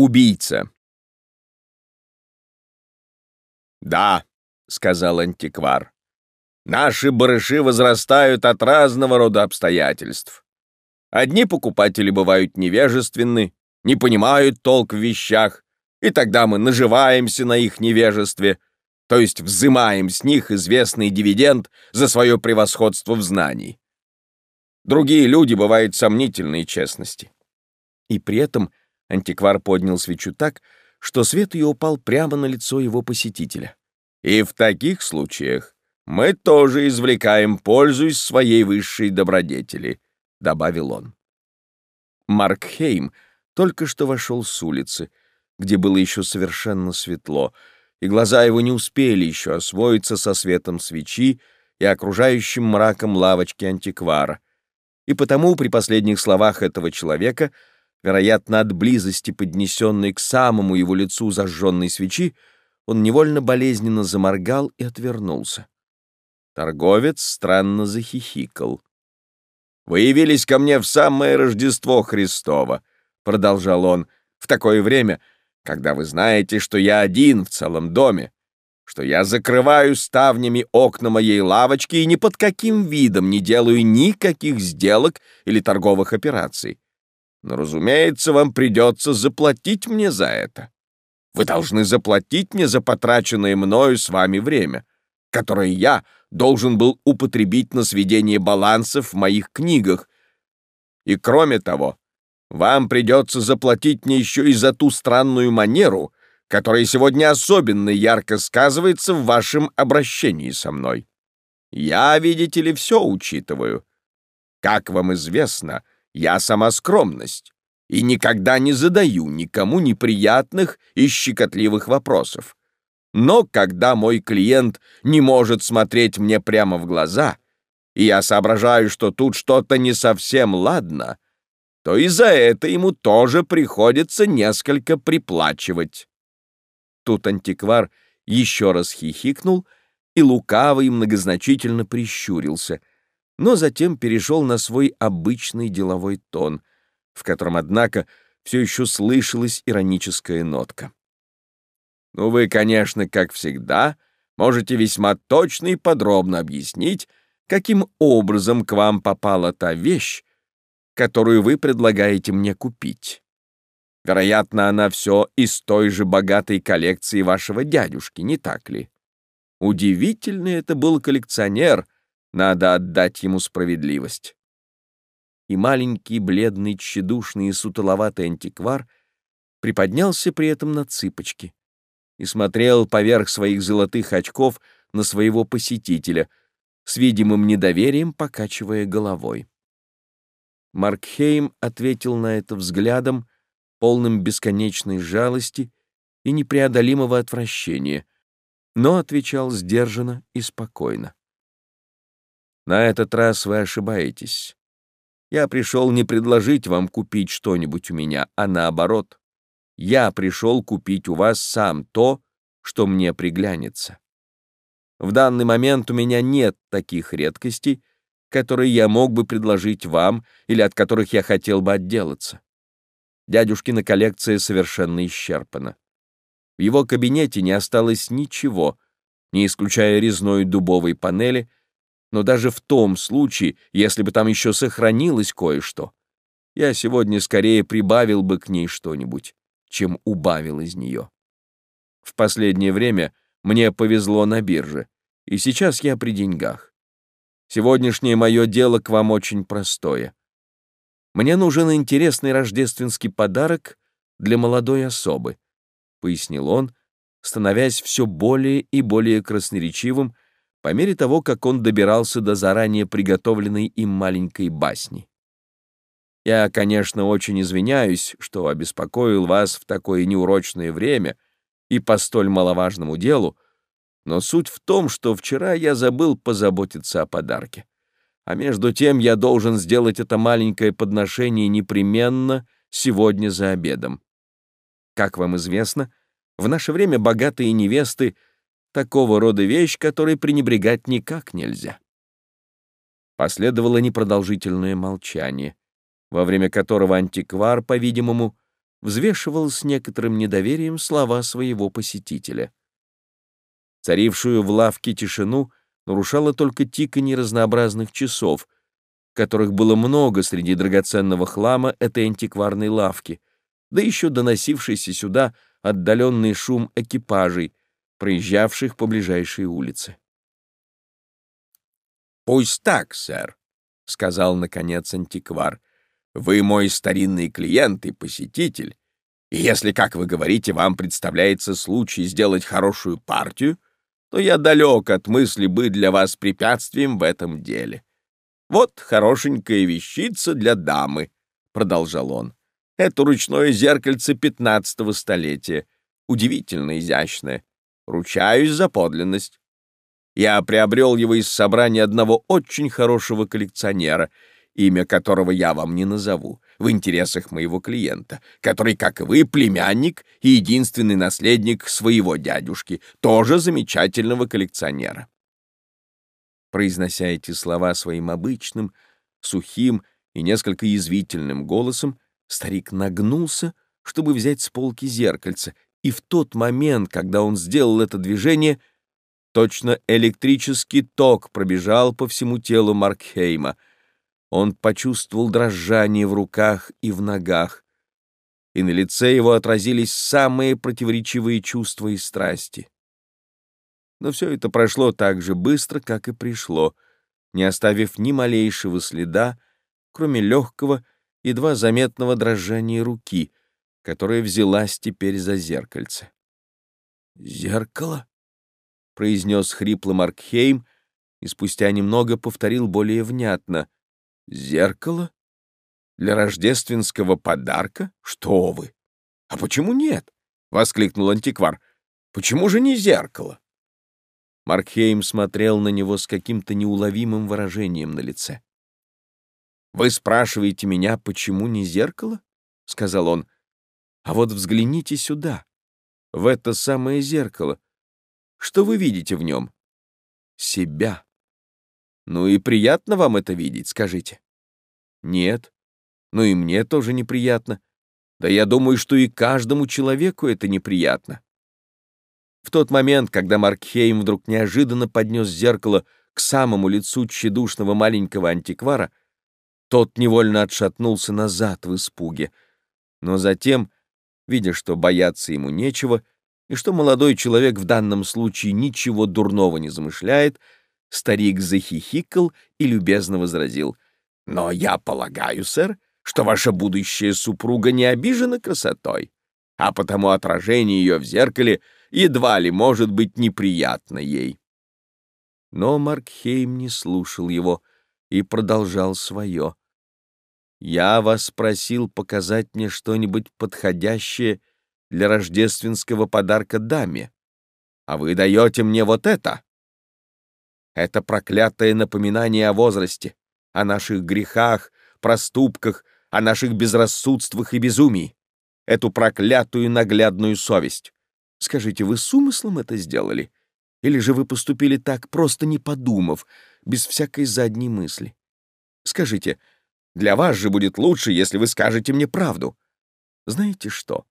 Убийца. «Да», — сказал антиквар, — «наши барыши возрастают от разного рода обстоятельств. Одни покупатели бывают невежественны, не понимают толк в вещах, и тогда мы наживаемся на их невежестве, то есть взимаем с них известный дивиденд за свое превосходство в знании. Другие люди бывают сомнительной честности. И при этом Антиквар поднял свечу так, что свет ее упал прямо на лицо его посетителя. «И в таких случаях мы тоже извлекаем пользу из своей высшей добродетели», — добавил он. Марк Хейм только что вошел с улицы, где было еще совершенно светло, и глаза его не успели еще освоиться со светом свечи и окружающим мраком лавочки антиквара. И потому при последних словах этого человека — Вероятно, от близости, поднесенной к самому его лицу зажженной свечи, он невольно болезненно заморгал и отвернулся. Торговец странно захихикал. «Вы явились ко мне в самое Рождество Христово», — продолжал он, — «в такое время, когда вы знаете, что я один в целом доме, что я закрываю ставнями окна моей лавочки и ни под каким видом не делаю никаких сделок или торговых операций. Но, разумеется, вам придется заплатить мне за это. Вы должны заплатить мне за потраченное мною с вами время, которое я должен был употребить на сведение балансов в моих книгах. И кроме того, вам придется заплатить мне еще и за ту странную манеру, которая сегодня особенно ярко сказывается в вашем обращении со мной. Я, видите ли, все учитываю. Как вам известно, — я сама скромность и никогда не задаю никому неприятных и щекотливых вопросов. Но когда мой клиент не может смотреть мне прямо в глаза, и я соображаю, что тут что-то не совсем ладно, то и за это ему тоже приходится несколько приплачивать. Тут антиквар еще раз хихикнул и лукавый многозначительно прищурился — но затем перешел на свой обычный деловой тон, в котором, однако, все еще слышалась ироническая нотка. «Ну, вы, конечно, как всегда, можете весьма точно и подробно объяснить, каким образом к вам попала та вещь, которую вы предлагаете мне купить. Вероятно, она все из той же богатой коллекции вашего дядюшки, не так ли? Удивительный это был коллекционер — надо отдать ему справедливость. И маленький, бледный, тщедушный и сутуловатый антиквар приподнялся при этом на цыпочки и смотрел поверх своих золотых очков на своего посетителя, с видимым недоверием покачивая головой. Маркхейм ответил на это взглядом, полным бесконечной жалости и непреодолимого отвращения, но отвечал сдержанно и спокойно. На этот раз вы ошибаетесь. Я пришел не предложить вам купить что-нибудь у меня, а наоборот. Я пришел купить у вас сам то, что мне приглянется. В данный момент у меня нет таких редкостей, которые я мог бы предложить вам или от которых я хотел бы отделаться. Дядюшкина коллекция совершенно исчерпана. В его кабинете не осталось ничего, не исключая резной дубовой панели, но даже в том случае, если бы там еще сохранилось кое-что, я сегодня скорее прибавил бы к ней что-нибудь, чем убавил из нее. В последнее время мне повезло на бирже, и сейчас я при деньгах. Сегодняшнее мое дело к вам очень простое. Мне нужен интересный рождественский подарок для молодой особы, — пояснил он, становясь все более и более красноречивым, по мере того, как он добирался до заранее приготовленной им маленькой басни. Я, конечно, очень извиняюсь, что обеспокоил вас в такое неурочное время и по столь маловажному делу, но суть в том, что вчера я забыл позаботиться о подарке. А между тем я должен сделать это маленькое подношение непременно сегодня за обедом. Как вам известно, в наше время богатые невесты — такого рода вещь, которой пренебрегать никак нельзя. Последовало непродолжительное молчание, во время которого антиквар, по-видимому, взвешивал с некоторым недоверием слова своего посетителя. Царившую в лавке тишину нарушало только тиканье разнообразных часов, которых было много среди драгоценного хлама этой антикварной лавки, да еще доносившийся сюда отдаленный шум экипажей, проезжавших по ближайшей улице. «Пусть так, сэр», — сказал, наконец, антиквар. «Вы мой старинный клиент и посетитель, и если, как вы говорите, вам представляется случай сделать хорошую партию, то я далек от мысли быть для вас препятствием в этом деле. Вот хорошенькая вещица для дамы», — продолжал он. «Это ручное зеркальце пятнадцатого столетия, удивительно изящное. Ручаюсь за подлинность. Я приобрел его из собрания одного очень хорошего коллекционера, имя которого я вам не назову, в интересах моего клиента, который, как и вы, племянник и единственный наследник своего дядюшки, тоже замечательного коллекционера. Произнося эти слова своим обычным, сухим и несколько язвительным голосом, старик нагнулся, чтобы взять с полки зеркальце, и в тот момент, когда он сделал это движение, Точно электрический ток пробежал по всему телу Маркхейма. Он почувствовал дрожание в руках и в ногах, и на лице его отразились самые противоречивые чувства и страсти. Но все это прошло так же быстро, как и пришло, не оставив ни малейшего следа, кроме легкого, едва заметного дрожания руки, которая взялась теперь за зеркальце. «Зеркало?» произнес хрипло Маркхейм и спустя немного повторил более внятно. «Зеркало? Для рождественского подарка? Что вы? А почему нет?» — воскликнул антиквар. «Почему же не зеркало?» Маркхейм смотрел на него с каким-то неуловимым выражением на лице. «Вы спрашиваете меня, почему не зеркало?» — сказал он. «А вот взгляните сюда, в это самое зеркало. Что вы видите в нем? Себя. Ну и приятно вам это видеть, скажите. Нет. Ну и мне тоже неприятно. Да я думаю, что и каждому человеку это неприятно. В тот момент, когда Маркхейм вдруг неожиданно поднес зеркало к самому лицу тщедушного маленького антиквара, тот невольно отшатнулся назад в испуге. Но затем, видя, что бояться ему нечего, и что молодой человек в данном случае ничего дурного не замышляет, старик захихикал и любезно возразил. «Но я полагаю, сэр, что ваша будущая супруга не обижена красотой, а потому отражение ее в зеркале едва ли может быть неприятно ей». Но Маркхейм не слушал его и продолжал свое. «Я вас просил показать мне что-нибудь подходящее для рождественского подарка даме, а вы даете мне вот это. Это проклятое напоминание о возрасте, о наших грехах, проступках, о наших безрассудствах и безумии, эту проклятую наглядную совесть. Скажите, вы с умыслом это сделали? Или же вы поступили так, просто не подумав, без всякой задней мысли? Скажите, для вас же будет лучше, если вы скажете мне правду. Знаете что?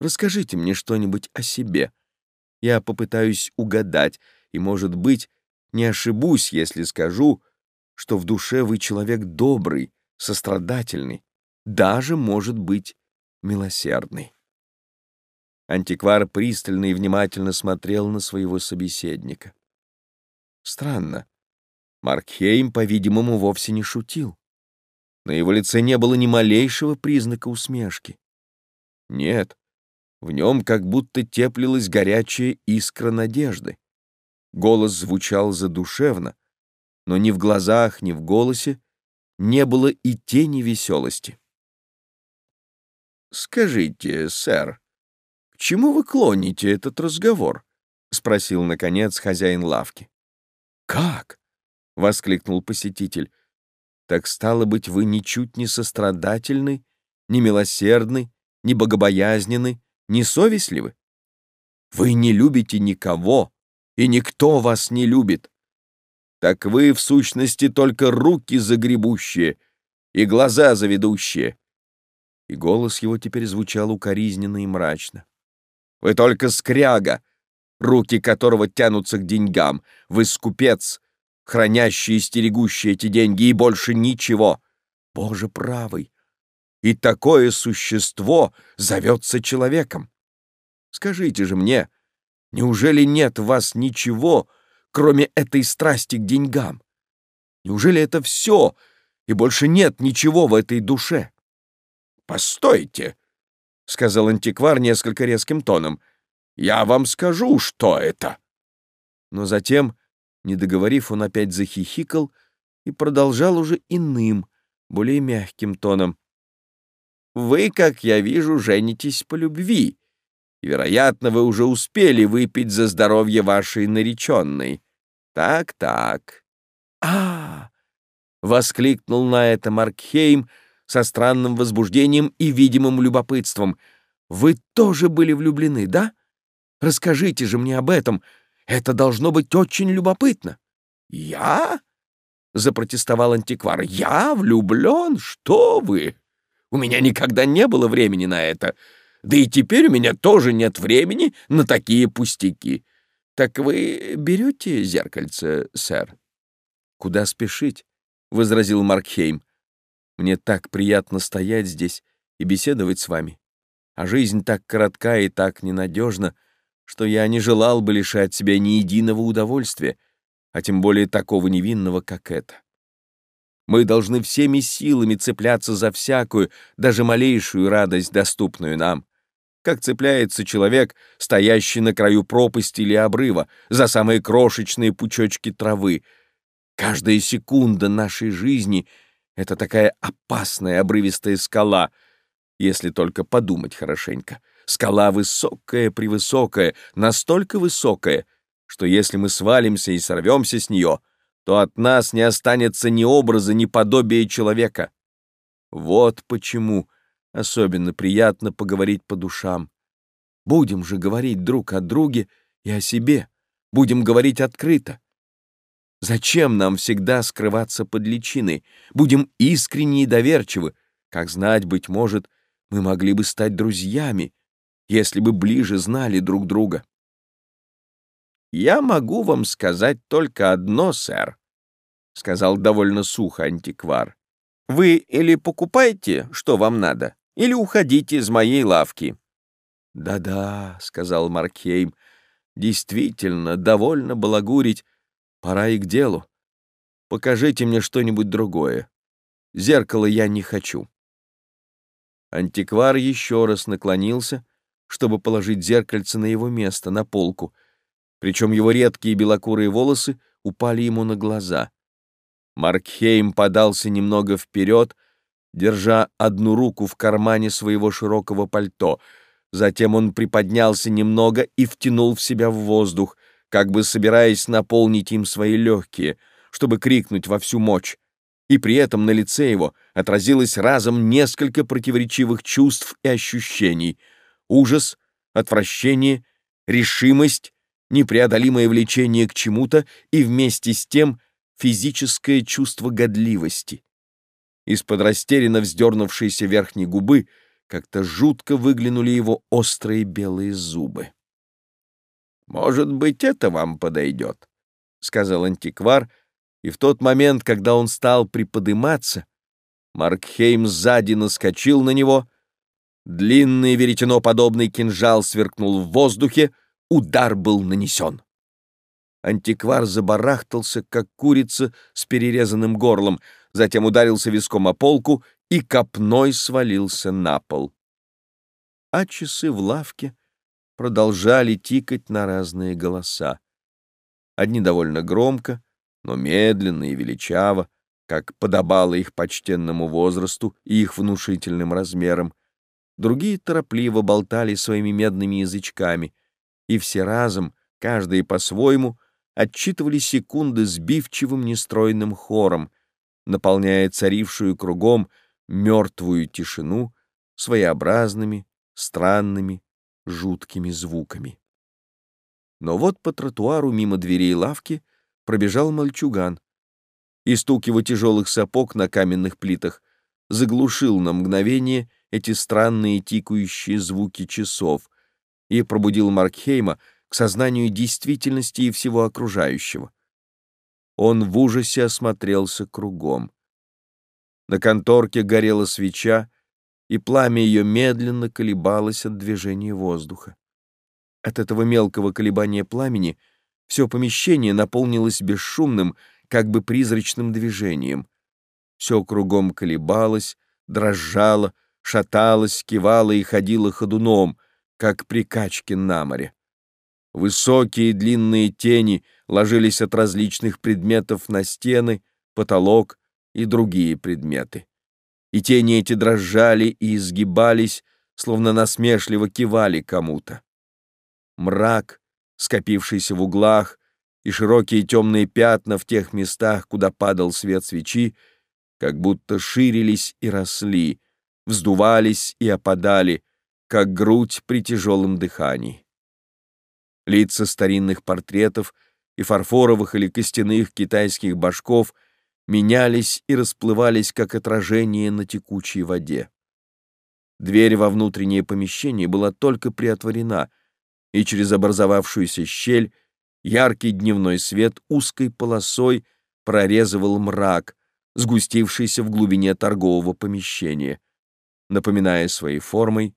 Расскажите мне что-нибудь о себе. Я попытаюсь угадать, и, может быть, не ошибусь, если скажу, что в душе вы человек добрый, сострадательный, даже, может быть, милосердный. Антиквар пристально и внимательно смотрел на своего собеседника. Странно. Маркхейм, по-видимому, вовсе не шутил. На его лице не было ни малейшего признака усмешки. Нет, в нем как будто теплилась горячая искра надежды. Голос звучал задушевно, но ни в глазах, ни в голосе не было и тени веселости. «Скажите, сэр, к чему вы клоните этот разговор?» — спросил, наконец, хозяин лавки. «Как?» — воскликнул посетитель. «Так стало быть, вы ничуть не сострадательны, не милосердны, не богобоязненны, несовестливы? Вы не любите никого, и никто вас не любит. Так вы, в сущности, только руки загребущие и глаза заведущие. и голос его теперь звучал укоризненно и мрачно. «Вы только скряга, руки которого тянутся к деньгам. Вы скупец, хранящий и стерегущий эти деньги, и больше ничего. Боже правый! И такое существо зовется человеком. Скажите же мне, неужели нет в вас ничего, кроме этой страсти к деньгам? Неужели это все, и больше нет ничего в этой душе? «Постойте», — сказал антиквар несколько резким тоном, — «я вам скажу, что это». Но затем, не договорив, он опять захихикал и продолжал уже иным, более мягким тоном. «Вы, как я вижу, женитесь по любви, вероятно, вы уже успели выпить за здоровье вашей нареченной. Так-так». «А-а-а!» — воскликнул на это Маркхейм со странным возбуждением и видимым любопытством. «Вы тоже были влюблены, да? Расскажите же мне об этом. Это должно быть очень любопытно». «Я?» — запротестовал антиквар. «Я влюблен? Что вы? У меня никогда не было времени на это. Да и теперь у меня тоже нет времени на такие пустяки. Так вы берете зеркальце, сэр?» «Куда спешить?» — возразил Маркхейм. «Мне так приятно стоять здесь и беседовать с вами. А жизнь так коротка и так ненадежна, что я не желал бы лишать себя ни единого удовольствия, а тем более такого невинного, как это. Мы должны всеми силами цепляться за всякую, даже малейшую радость, доступную нам как цепляется человек, стоящий на краю пропасти или обрыва, за самые крошечные пучочки травы, Каждая секунда нашей жизни — это такая опасная обрывистая скала, если только подумать хорошенько. Скала высокая-превысокая, настолько высокая, что если мы свалимся и сорвемся с нее, то от нас не останется ни образа, ни подобия человека. Вот почему особенно приятно поговорить по душам. Будем же говорить друг о друге и о себе, будем говорить открыто. Зачем нам всегда скрываться под личиной? Будем искренни и доверчивы. Как знать, быть может, мы могли бы стать друзьями, если бы ближе знали друг друга. «Я могу вам сказать только одно, сэр», — сказал довольно сухо антиквар. «Вы или покупаете, что вам надо, или уходите из моей лавки». «Да-да», — сказал Маркхейм, — «действительно, довольно балагурить, Пора и к делу. Покажите мне что-нибудь другое. Зеркало я не хочу. Антиквар еще раз наклонился, чтобы положить зеркальце на его место, на полку, причем его редкие белокурые волосы упали ему на глаза. Маркхейм подался немного вперед, держа одну руку в кармане своего широкого пальто. Затем он приподнялся немного и втянул в себя в воздух — как бы собираясь наполнить им свои легкие, чтобы крикнуть во всю мощь. И при этом на лице его отразилось разом несколько противоречивых чувств и ощущений. Ужас, отвращение, решимость, непреодолимое влечение к чему-то и вместе с тем физическое чувство годливости. Из-под растерянно вздернувшейся верхней губы как-то жутко выглянули его острые белые зубы. «Может быть, это вам подойдет», — сказал антиквар, и в тот момент, когда он стал приподыматься, Маркхейм сзади наскочил на него, длинный веретеноподобный кинжал сверкнул в воздухе, удар был нанесен. Антиквар забарахтался, как курица с перерезанным горлом, затем ударился виском о полку и копной свалился на пол. А часы в лавке продолжали тикать на разные голоса. Одни довольно громко, но медленно и величаво, как подобало их почтенному возрасту и их внушительным размерам. Другие торопливо болтали своими медными язычками, и все разом, каждый по-своему, отчитывали секунды сбивчивым нестройным хором, наполняя царившую кругом мертвую тишину своеобразными, странными, жуткими звуками. Но вот по тротуару мимо дверей лавки пробежал мальчуган, и стук его тяжелых сапог на каменных плитах заглушил на мгновение эти странные тикающие звуки часов и пробудил Маркхейма к сознанию действительности и всего окружающего. Он в ужасе осмотрелся кругом. На конторке горела свеча, и пламя ее медленно колебалось от движения воздуха. От этого мелкого колебания пламени все помещение наполнилось бесшумным, как бы призрачным движением. Все кругом колебалось, дрожало, шаталось, кивало и ходило ходуном, как при качке на море. Высокие длинные тени ложились от различных предметов на стены, потолок и другие предметы. И тени эти дрожали и изгибались, словно насмешливо кивали кому-то. Мрак, скопившийся в углах, и широкие темные пятна в тех местах, куда падал свет свечи, как будто ширились и росли, вздувались и опадали, как грудь при тяжелом дыхании. Лица старинных портретов и фарфоровых или костяных китайских башков менялись и расплывались, как отражение на текучей воде. Дверь во внутреннее помещение была только приотворена, и через образовавшуюся щель яркий дневной свет узкой полосой прорезывал мрак, сгустившийся в глубине торгового помещения, напоминая своей формой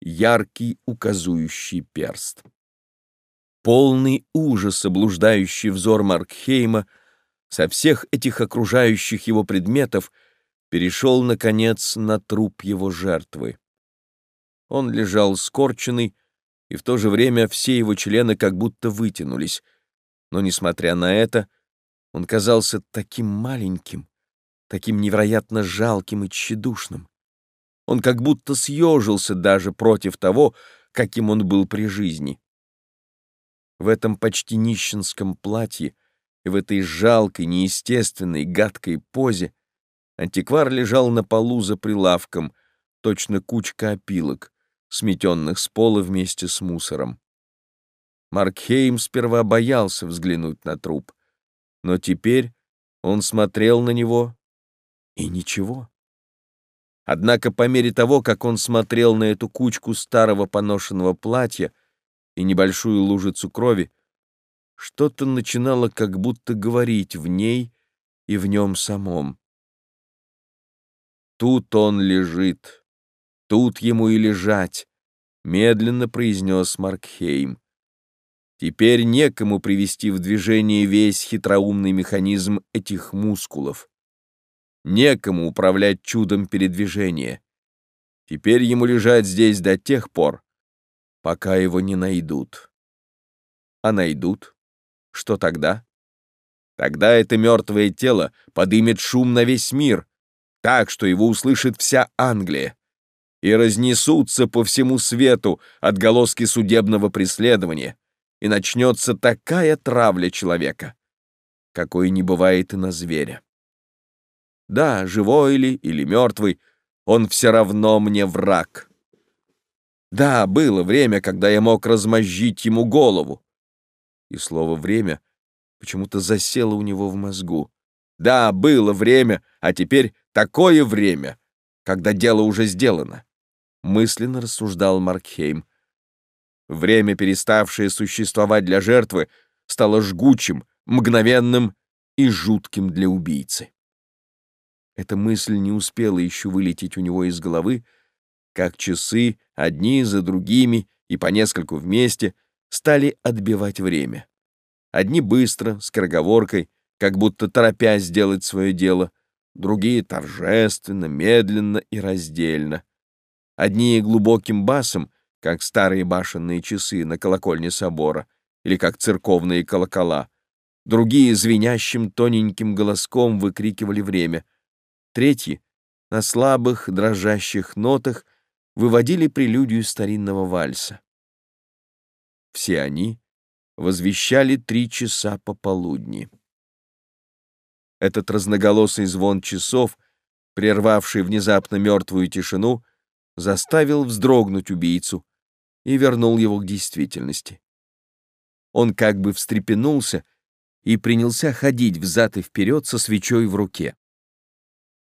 яркий указующий перст. Полный ужаса блуждающий взор Маркхейма со всех этих окружающих его предметов перешел, наконец, на труп его жертвы. Он лежал скорченный, и в то же время все его члены как будто вытянулись, но, несмотря на это, он казался таким маленьким, таким невероятно жалким и тщедушным. Он как будто съежился даже против того, каким он был при жизни. В этом почти нищенском платье и в этой жалкой, неестественной, гадкой позе антиквар лежал на полу за прилавком, точно кучка опилок, сметенных с пола вместе с мусором. Маркхейм сперва боялся взглянуть на труп, но теперь он смотрел на него и ничего. Однако по мере того, как он смотрел на эту кучку старого поношенного платья, и небольшую лужицу крови, что-то начинало как будто говорить в ней и в нем самом. «Тут он лежит, тут ему и лежать», — медленно произнес Маркхейм. «Теперь некому привести в движение весь хитроумный механизм этих мускулов. Некому управлять чудом передвижения. Теперь ему лежать здесь до тех пор, пока его не найдут. А найдут? Что тогда? Тогда это мертвое тело подымет шум на весь мир, так, что его услышит вся Англия, и разнесутся по всему свету отголоски судебного преследования, и начнется такая травля человека, какой не бывает и на зверя. Да, живой ли или мертвый, он все равно мне враг. Да, было время, когда я мог размозжить ему голову. И слово «время» почему-то засело у него в мозгу. Да, было время, а теперь такое время, когда дело уже сделано. Мысленно рассуждал Маркхейм. Время, переставшее существовать для жертвы, стало жгучим, мгновенным и жутким для убийцы. Эта мысль не успела еще вылететь у него из головы, как часы, одни за другими и по нескольку вместе, стали отбивать время. Одни быстро, с скороговоркой, как будто торопясь сделать свое дело, другие торжественно, медленно и раздельно. Одни глубоким басом, как старые башенные часы на колокольне собора, или как церковные колокола, другие звенящим тоненьким голоском выкрикивали время, третьи — на слабых, дрожащих нотах выводили прелюдию старинного вальса. Все они возвещали три часа пополудни. Этот разноголосый звон часов, прервавший внезапно мертвую тишину, заставил вздрогнуть убийцу и вернул его к действительности. Он как бы встрепенулся и принялся ходить взад и вперед со свечой в руке.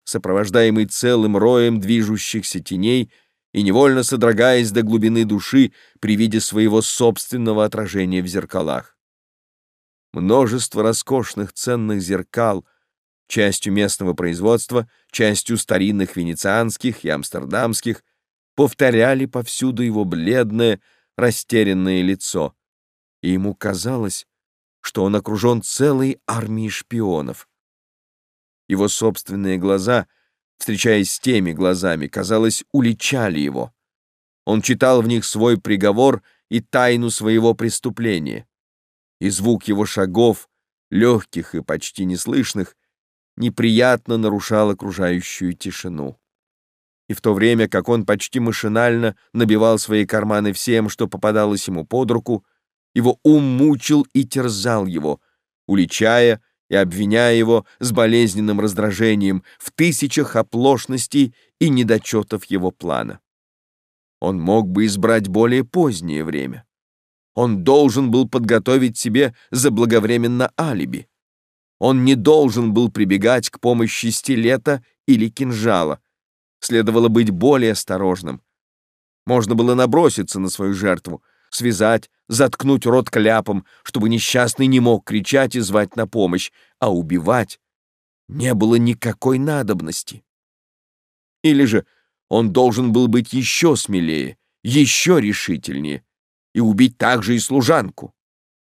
Сопровождаемый целым роем движущихся теней — и невольно содрогаясь до глубины души при виде своего собственного отражения в зеркалах. Множество роскошных ценных зеркал, частью местного производства, частью старинных венецианских и амстердамских, повторяли повсюду его бледное, растерянное лицо, и ему казалось, что он окружен целой армией шпионов. Его собственные глаза — встречаясь с теми глазами, казалось, уличали его. Он читал в них свой приговор и тайну своего преступления. И звук его шагов, легких и почти неслышных, неприятно нарушал окружающую тишину. И в то время, как он почти машинально набивал свои карманы всем, что попадалось ему под руку, его ум мучил и терзал его, уличая и обвиняя его с болезненным раздражением в тысячах оплошностей и недочетов его плана. Он мог бы избрать более позднее время. Он должен был подготовить себе заблаговременно алиби. Он не должен был прибегать к помощи стилета или кинжала. Следовало быть более осторожным. Можно было наброситься на свою жертву, связать, заткнуть рот кляпом, чтобы несчастный не мог кричать и звать на помощь, а убивать не было никакой надобности. Или же он должен был быть еще смелее, еще решительнее и убить также и служанку.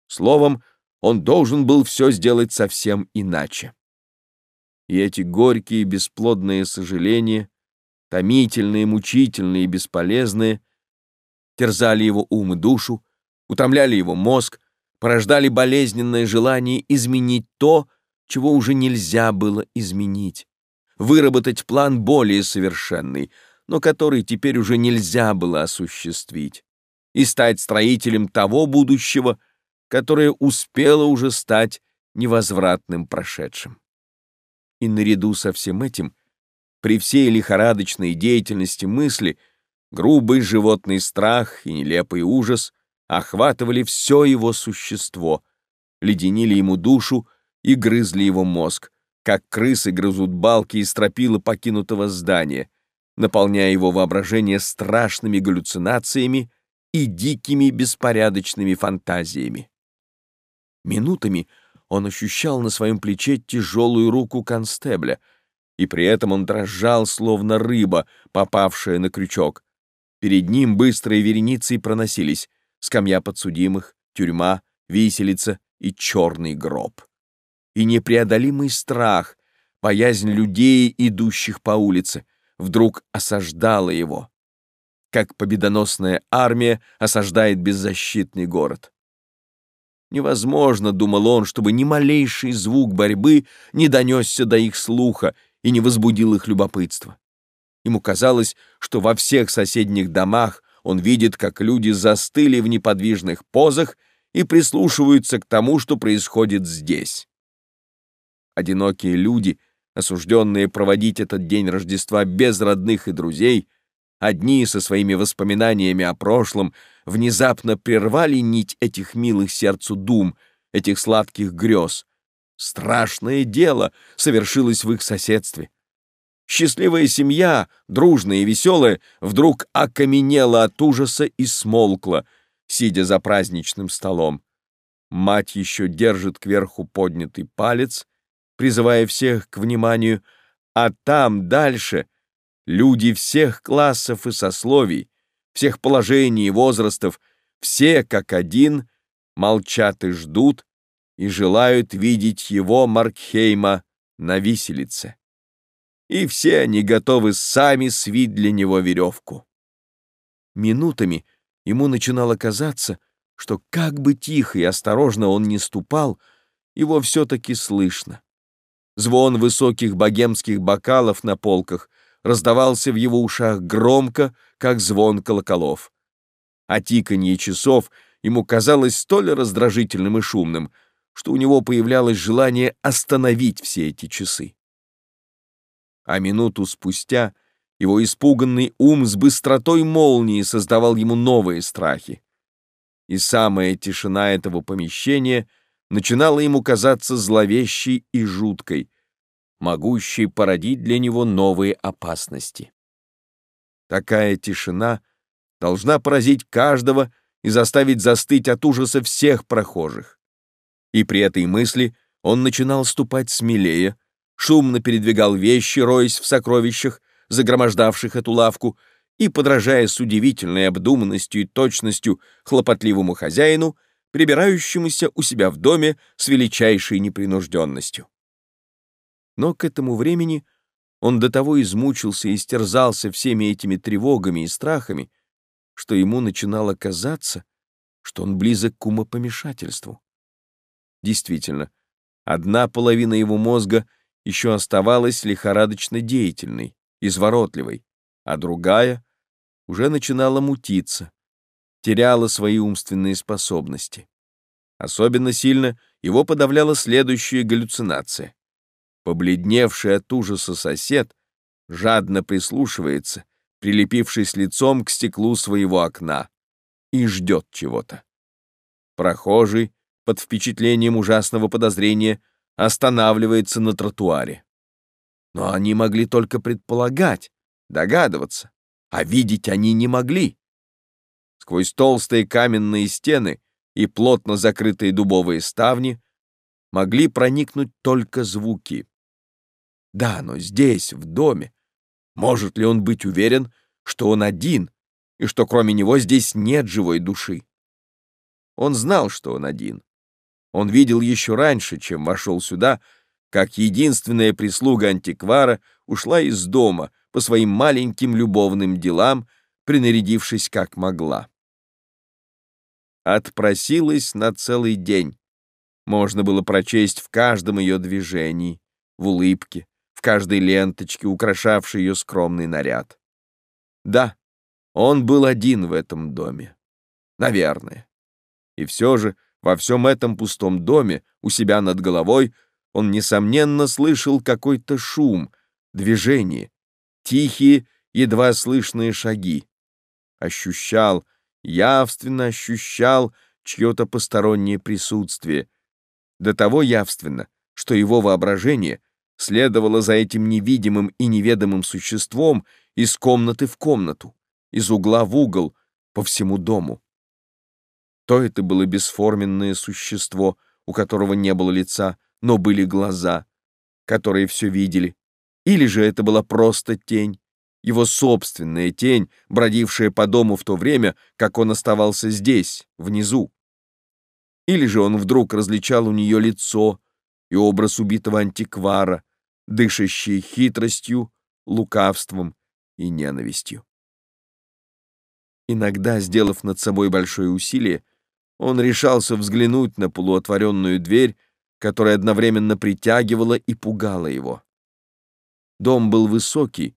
Словом, он должен был все сделать совсем иначе. И эти горькие бесплодные сожаления, томительные, мучительные и бесполезные, терзали его ум и душу, утомляли его мозг, порождали болезненное желание изменить то, чего уже нельзя было изменить, выработать план более совершенный, но который теперь уже нельзя было осуществить, и стать строителем того будущего, которое успело уже стать невозвратным прошедшим. И наряду со всем этим, при всей лихорадочной деятельности мысли, грубый животный страх и нелепый ужас охватывали все его существо, леденили ему душу и грызли его мозг, как крысы грызут балки и стропила покинутого здания, наполняя его воображение страшными галлюцинациями и дикими беспорядочными фантазиями. Минутами он ощущал на своем плече тяжелую руку констебля, и при этом он дрожал, словно рыба, попавшая на крючок. Перед ним быстрые вереницей проносились скамья подсудимых, тюрьма, виселица и черный гроб. И непреодолимый страх, боязнь людей, идущих по улице, вдруг осаждала его, как победоносная армия осаждает беззащитный город. Невозможно, думал он, чтобы ни малейший звук борьбы не донесся до их слуха и не возбудил их любопытство. Ему казалось, что во всех соседних домах он видит, как люди застыли в неподвижных позах и прислушиваются к тому, что происходит здесь. Одинокие люди, осужденные проводить этот день Рождества без родных и друзей, одни со своими воспоминаниями о прошлом, внезапно прервали нить этих милых сердцу дум, этих сладких грез. Страшное дело совершилось в их соседстве. Счастливая семья, дружная и веселая, вдруг окаменела от ужаса и смолкла, сидя за праздничным столом. Мать еще держит кверху поднятый палец, призывая всех к вниманию, а там дальше люди всех классов и сословий, всех положений и возрастов, все как один молчат и ждут и желают видеть его, Маркхейма, на виселице и все они готовы сами свить для него веревку. Минутами ему начинало казаться, что как бы тихо и осторожно он ни ступал, его все-таки слышно. Звон высоких богемских бокалов на полках раздавался в его ушах громко, как звон колоколов. А тиканье часов ему казалось столь раздражительным и шумным, что у него появлялось желание остановить все эти часы а минуту спустя его испуганный ум с быстротой молнии создавал ему новые страхи. И самая тишина этого помещения начинала ему казаться зловещей и жуткой, могущей породить для него новые опасности. Такая тишина должна поразить каждого и заставить застыть от ужаса всех прохожих. И при этой мысли он начинал ступать смелее, шумно передвигал вещи, роясь в сокровищах, загромождавших эту лавку, и, подражая с удивительной обдуманностью и точностью хлопотливому хозяину, прибирающемуся у себя в доме с величайшей непринужденностью. Но к этому времени он до того измучился и стерзался всеми этими тревогами и страхами, что ему начинало казаться, что он близок к умопомешательству. Действительно, одна половина его мозга еще оставалась лихорадочно деятельной, изворотливой, а другая уже начинала мутиться, теряла свои умственные способности. Особенно сильно его подавляла следующая галлюцинация. Побледневший от ужаса сосед жадно прислушивается, прилепившись лицом к стеклу своего окна, и ждет чего-то. Прохожий, под впечатлением ужасного подозрения, останавливается на тротуаре. Но они могли только предполагать, догадываться, а видеть они не могли. Сквозь толстые каменные стены и плотно закрытые дубовые ставни могли проникнуть только звуки. Да, но здесь, в доме, может ли он быть уверен, что он один, и что кроме него здесь нет живой души? Он знал, что он один. Он видел еще раньше, чем вошел сюда, как единственная прислуга антиквара ушла из дома по своим маленьким любовным делам, принарядившись как могла. Отпросилась на целый день. Можно было прочесть в каждом ее движении, в улыбке, в каждой ленточке, украшавшей ее скромный наряд. Да, он был один в этом доме. Наверное. И все же во всем этом пустом доме, у себя над головой, он, несомненно, слышал какой-то шум, движение, тихие, едва слышные шаги. Ощущал, явственно ощущал чье-то постороннее присутствие. До того явственно, что его воображение следовало за этим невидимым и неведомым существом из комнаты в комнату, из угла в угол, по всему дому. То это было бесформенное существо, у которого не было лица, но были глаза, которые все видели, или же это была просто тень, его собственная тень, бродившая по дому в то время, как он оставался здесь, внизу. Или же он вдруг различал у нее лицо и образ убитого антиквара, дышащий хитростью, лукавством и ненавистью. Иногда, сделав над собой большое усилие, он решался взглянуть на полуотворенную дверь, которая одновременно притягивала и пугала его. Дом был высокий,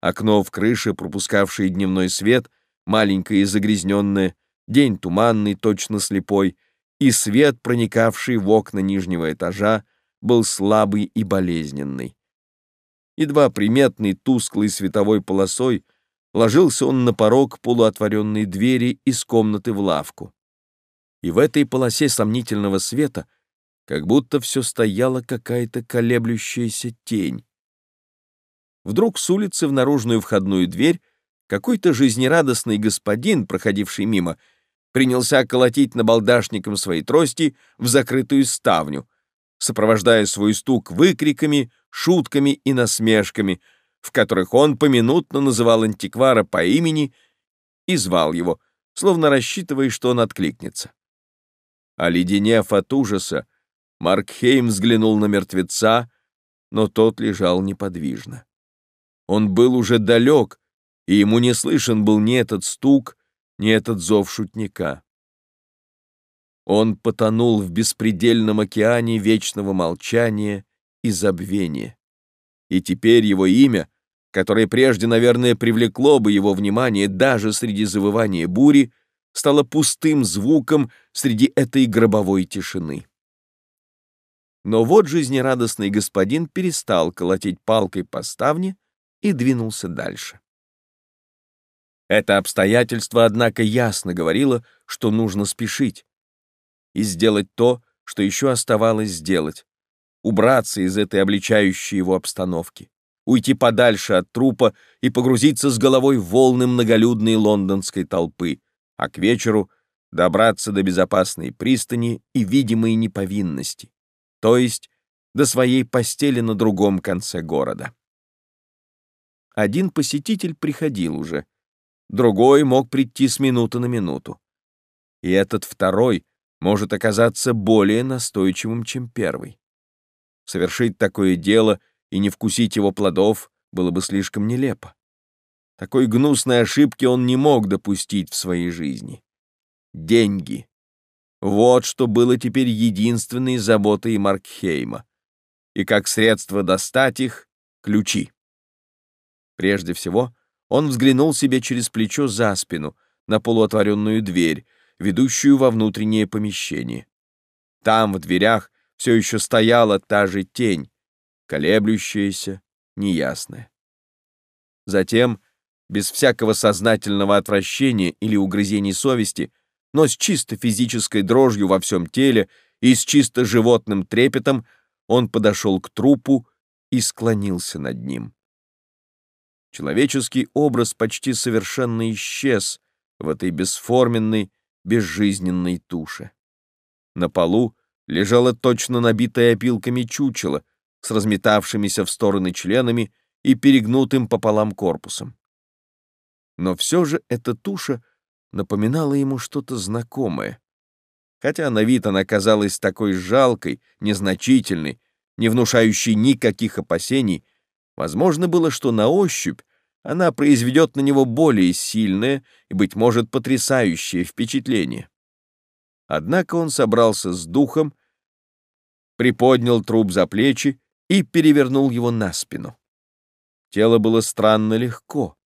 окно в крыше, пропускавшее дневной свет, маленькое и загрязненное, день туманный, точно слепой, и свет, проникавший в окна нижнего этажа, был слабый и болезненный. Едва приметный тусклой световой полосой ложился он на порог полуотворенной двери из комнаты в лавку. И в этой полосе сомнительного света как будто все стояла какая-то колеблющаяся тень. Вдруг с улицы в наружную входную дверь какой-то жизнерадостный господин, проходивший мимо, принялся колотить набалдашником своей трости в закрытую ставню, сопровождая свой стук выкриками, шутками и насмешками, в которых он поминутно называл антиквара по имени и звал его, словно рассчитывая, что он откликнется. Оледенев от ужаса, Маркхейм взглянул на мертвеца, но тот лежал неподвижно. Он был уже далек, и ему не слышен был ни этот стук, ни этот зов шутника. Он потонул в беспредельном океане вечного молчания и забвения. И теперь его имя, которое прежде, наверное, привлекло бы его внимание даже среди завывания бури, стало пустым звуком среди этой гробовой тишины. Но вот жизнерадостный господин перестал колотить палкой по ставне и двинулся дальше. Это обстоятельство, однако, ясно говорило, что нужно спешить и сделать то, что еще оставалось сделать, убраться из этой обличающей его обстановки. уйти подальше от трупа и погрузиться с головой в волны многолюдной лондонской толпы, а к вечеру добраться до безопасной пристани и видимой неповинности, то есть до своей постели на другом конце города. Один посетитель приходил уже, другой мог прийти с минуты на минуту. И этот второй может оказаться более настойчивым, чем первый. Совершить такое дело и не вкусить его плодов было бы слишком нелепо. Такой гнусной ошибки он не мог допустить в своей жизни. Деньги. Вот что было теперь единственной заботой Маркхейма. И как средство достать их — ключи. Прежде всего, он взглянул себе через плечо за спину на полуотворенную дверь, ведущую во внутреннее помещение. Там, в дверях, все еще стояла та же тень, колеблющаяся, неясная. Затем, без всякого сознательного отвращения или угрызений совести, но с чисто физической дрожью во всем теле и с чисто животным трепетом, он подошел к трупу и склонился над ним. Человеческий образ почти совершенно исчез в этой бесформенной, безжизненной туше. На полу лежало точно набитое опилками чучело с разметавшимися в стороны членами и перегнутым пополам корпусом. Но все же эта туша напоминала ему что-то знакомое. Хотя на вид она казалась такой жалкой, незначительной, не внушающей никаких опасений, возможно было, что на ощупь она произведет на него более сильное и, быть может, потрясающее впечатление. Однако он собрался с духом, приподнял труп за плечи и перевернул его на спину. Тело было странно легко,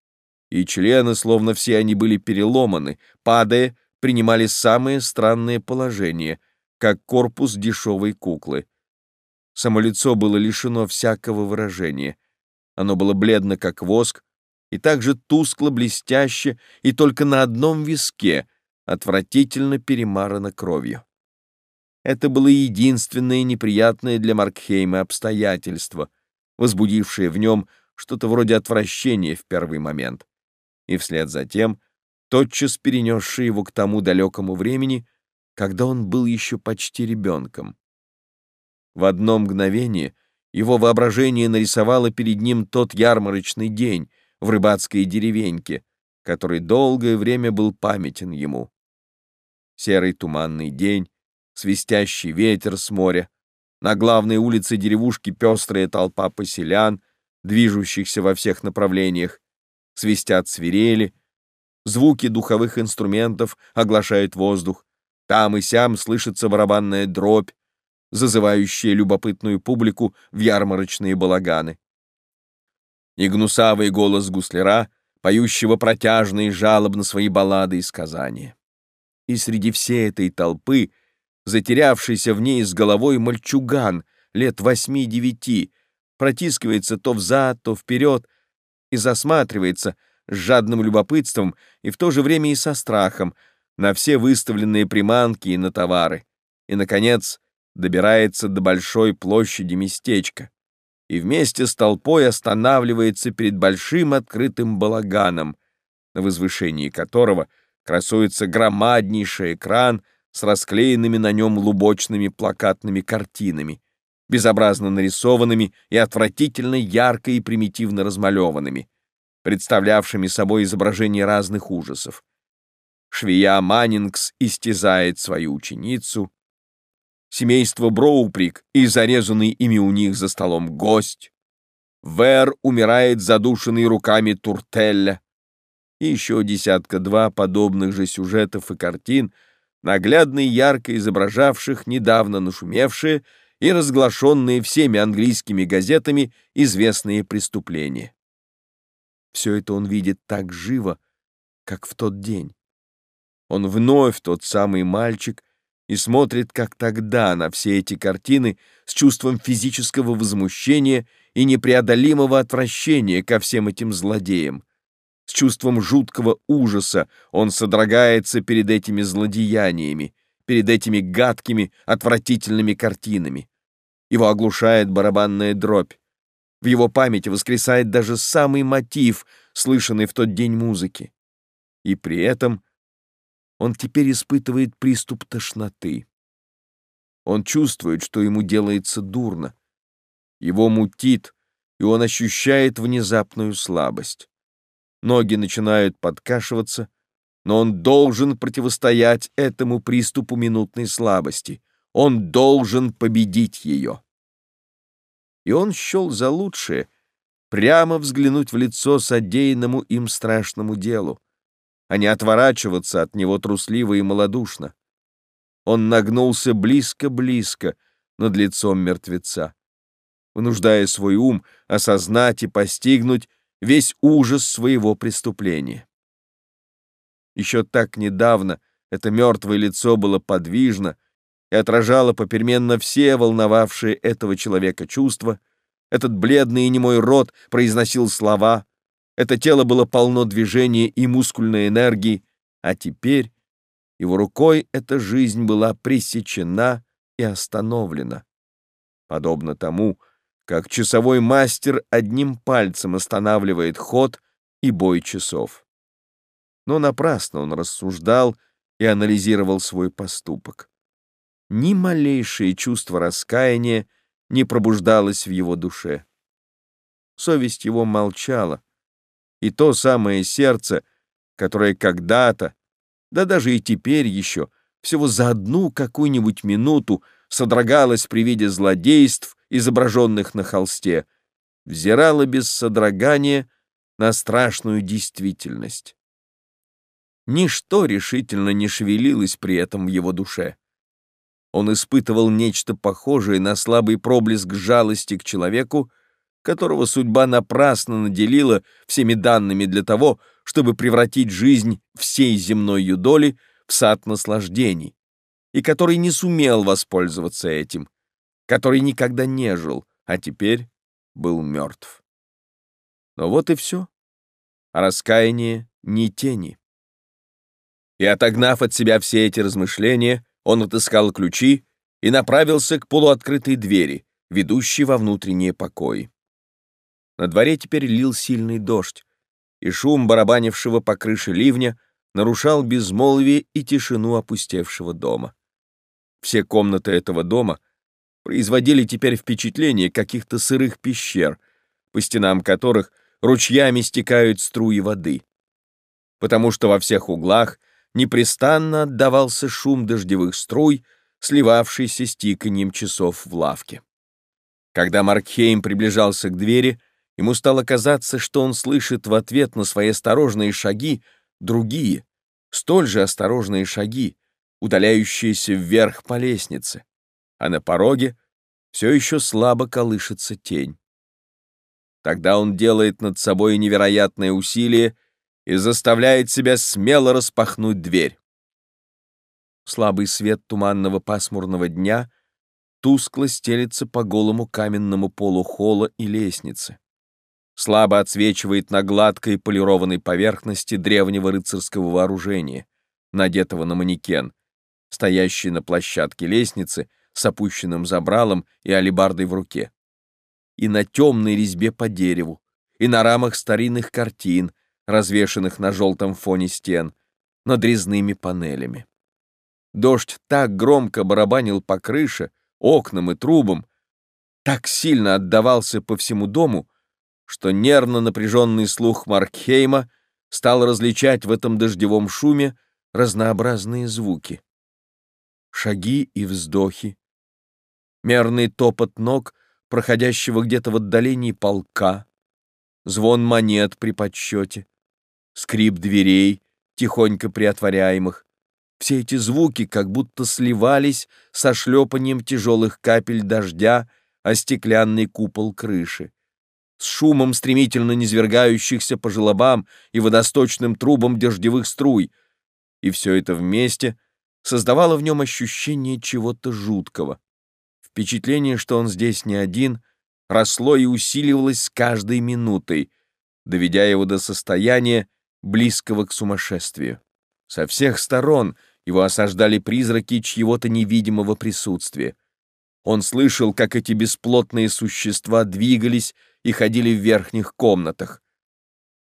и члены, словно все они были переломаны, падая, принимали самые странные положения, как корпус дешевой куклы. Само лицо было лишено всякого выражения. Оно было бледно, как воск, и также тускло-блестяще, и только на одном виске отвратительно перемарано кровью. Это было единственное неприятное для Маркхейма обстоятельство, возбудившее в нем что-то вроде отвращения в первый момент, и вслед за тем тотчас перенесшее его к тому далекому времени, когда он был еще почти ребенком. В одно мгновение его воображение нарисовало перед ним тот ярмарочный день, в рыбацкой деревеньке, который долгое время был памятен ему. Серый туманный день, свистящий ветер с моря, на главной улице деревушки пестрая толпа поселян, движущихся во всех направлениях, свистят свирели, звуки духовых инструментов оглашают воздух, там и сям слышится барабанная дробь, зазывающая любопытную публику в ярмарочные балаганы и гнусавый голос гусляра, поющего протяжно и жалобно свои баллады и сказания. И среди всей этой толпы, затерявшийся в ней с головой мальчуган лет восьми-девяти, протискивается то взад, то вперед и засматривается с жадным любопытством и в то же время и со страхом на все выставленные приманки и на товары, и, наконец, добирается до большой площади местечка, и вместе с толпой останавливается перед большим открытым балаганом, на возвышении которого красуется громаднейший экран с расклеенными на нем лубочными плакатными картинами, безобразно нарисованными и отвратительно ярко и примитивно размалеванными, представлявшими собой изображения разных ужасов. Швея Маннингс истязает свою ученицу, семейство Броуприк и зарезанный ими у них за столом гость. Вер умирает задушенный руками Туртелля. И еще десятка-два подобных же сюжетов и картин, наглядно и ярко изображавших недавно нашумевшие и разглашенные всеми английскими газетами известные преступления. Все это он видит так живо, как в тот день. Он вновь тот самый мальчик, и смотрит, как тогда, на все эти картины с чувством физического возмущения и непреодолимого отвращения ко всем этим злодеям. С чувством жуткого ужаса он содрогается перед этими злодеяниями, перед этими гадкими, отвратительными картинами. Его оглушает барабанная дробь. В его памяти воскресает даже самый мотив, слышанный в тот день музыки. И при этом он теперь испытывает приступ тошноты. Он чувствует, что ему делается дурно. Его мутит, и он ощущает внезапную слабость. Ноги начинают подкашиваться, но он должен противостоять этому приступу минутной слабости. Он должен победить ее. И он счел за лучшее прямо взглянуть в лицо содеянному им страшному делу, а не отворачиваться от него трусливо и малодушно. Он нагнулся близко-близко над лицом мертвеца, вынуждая свой ум осознать и постигнуть весь ужас своего преступления. Еще так недавно это мертвое лицо было подвижно и отражало попеременно все волновавшие этого человека чувства, этот бледный и немой рот произносил слова, это тело было полно движения и мускульной энергии, а теперь его рукой эта жизнь была пресечена и остановлена. Подобно тому, как часовой мастер одним пальцем останавливает ход и бой часов. Но напрасно он рассуждал и анализировал свой поступок. Ни малейшее чувство раскаяния не пробуждалось в его душе. Совесть его молчала, и то самое сердце, которое когда-то, да даже и теперь еще, всего за одну какую-нибудь минуту содрогалось при виде злодейств, изображенных на холсте, взирала без содрогания на страшную действительность. Ничто решительно не шевелилось при этом в его душе. Он испытывал нечто похожее на слабый проблеск жалости к человеку, которого судьба напрасно наделила всеми данными для того, чтобы превратить жизнь всей земной юдоли в сад наслаждений, и который не сумел воспользоваться этим, который никогда не жил, а теперь был мертв. Но вот и все. Раскаяние ни тени. И отогнав от себя все эти размышления, он отыскал ключи и направился к полуоткрытой двери, ведущей во внутренние покои. На дворе теперь лил сильный дождь, и шум барабанившего по крыше ливня нарушал безмолвие и тишину опустевшего дома. Все комнаты этого дома — производили теперь впечатление каких-то сырых пещер, по стенам которых ручьями стекают струи воды. Потому что во всех углах непрестанно отдавался шум дождевых струй, сливавшийся с тиканьем часов в лавке. Когда Маркхейм приближался к двери, ему стало казаться, что он слышит в ответ на свои осторожные шаги другие, столь же осторожные шаги, удаляющиеся вверх по лестнице а на пороге все еще слабо колышется тень. Тогда он делает над собой невероятное усилие и заставляет себя смело распахнуть дверь. Слабый свет туманного пасмурного дня тускло стелится по голому каменному полу холла и лестницы. Слабо отсвечивает на гладкой полированной поверхности древнего рыцарского вооружения, надетого на манекен, стоящий на площадке лестницы — с опущенным забралом и алебардой в руке. И на темной резьбе по дереву, и на рамах старинных картин, развешанных на желтом фоне стен, над резными панелями. Дождь так громко барабанил по крыше, окнам и трубам, так сильно отдавался по всему дому, что нервно напряженный слух Маркхейма стал различать в этом дождевом шуме разнообразные звуки. Шаги и вздохи, мерный топот ног, проходящего где-то в отдалении полка, звон монет при подсчете, скрип дверей, тихонько приотворяемых. Все эти звуки как будто сливались со шлепанием тяжелых капель дождя о стеклянный купол крыши, с шумом стремительно низвергающихся по желобам и водосточным трубам дождевых струй, и все это вместе создавало в нем ощущение чего-то жуткого. Впечатление, что он здесь не один, росло и усиливалось с каждой минутой, доведя его до состояния, близкого к сумасшествию. Со всех сторон его осаждали призраки чьего-то невидимого присутствия. Он слышал, как эти бесплотные существа двигались и ходили в верхних комнатах.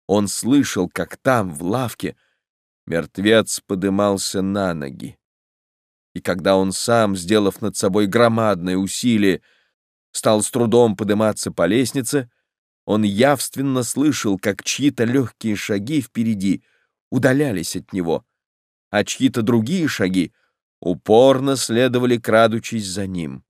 Он слышал, как там, в лавке, мертвец подымался на ноги. И когда он сам, сделав над собой громадное усилие, стал с трудом подниматься по лестнице, он явственно слышал, как чьи-то легкие шаги впереди удалялись от него, а чьи-то другие шаги упорно следовали, крадучись за ним.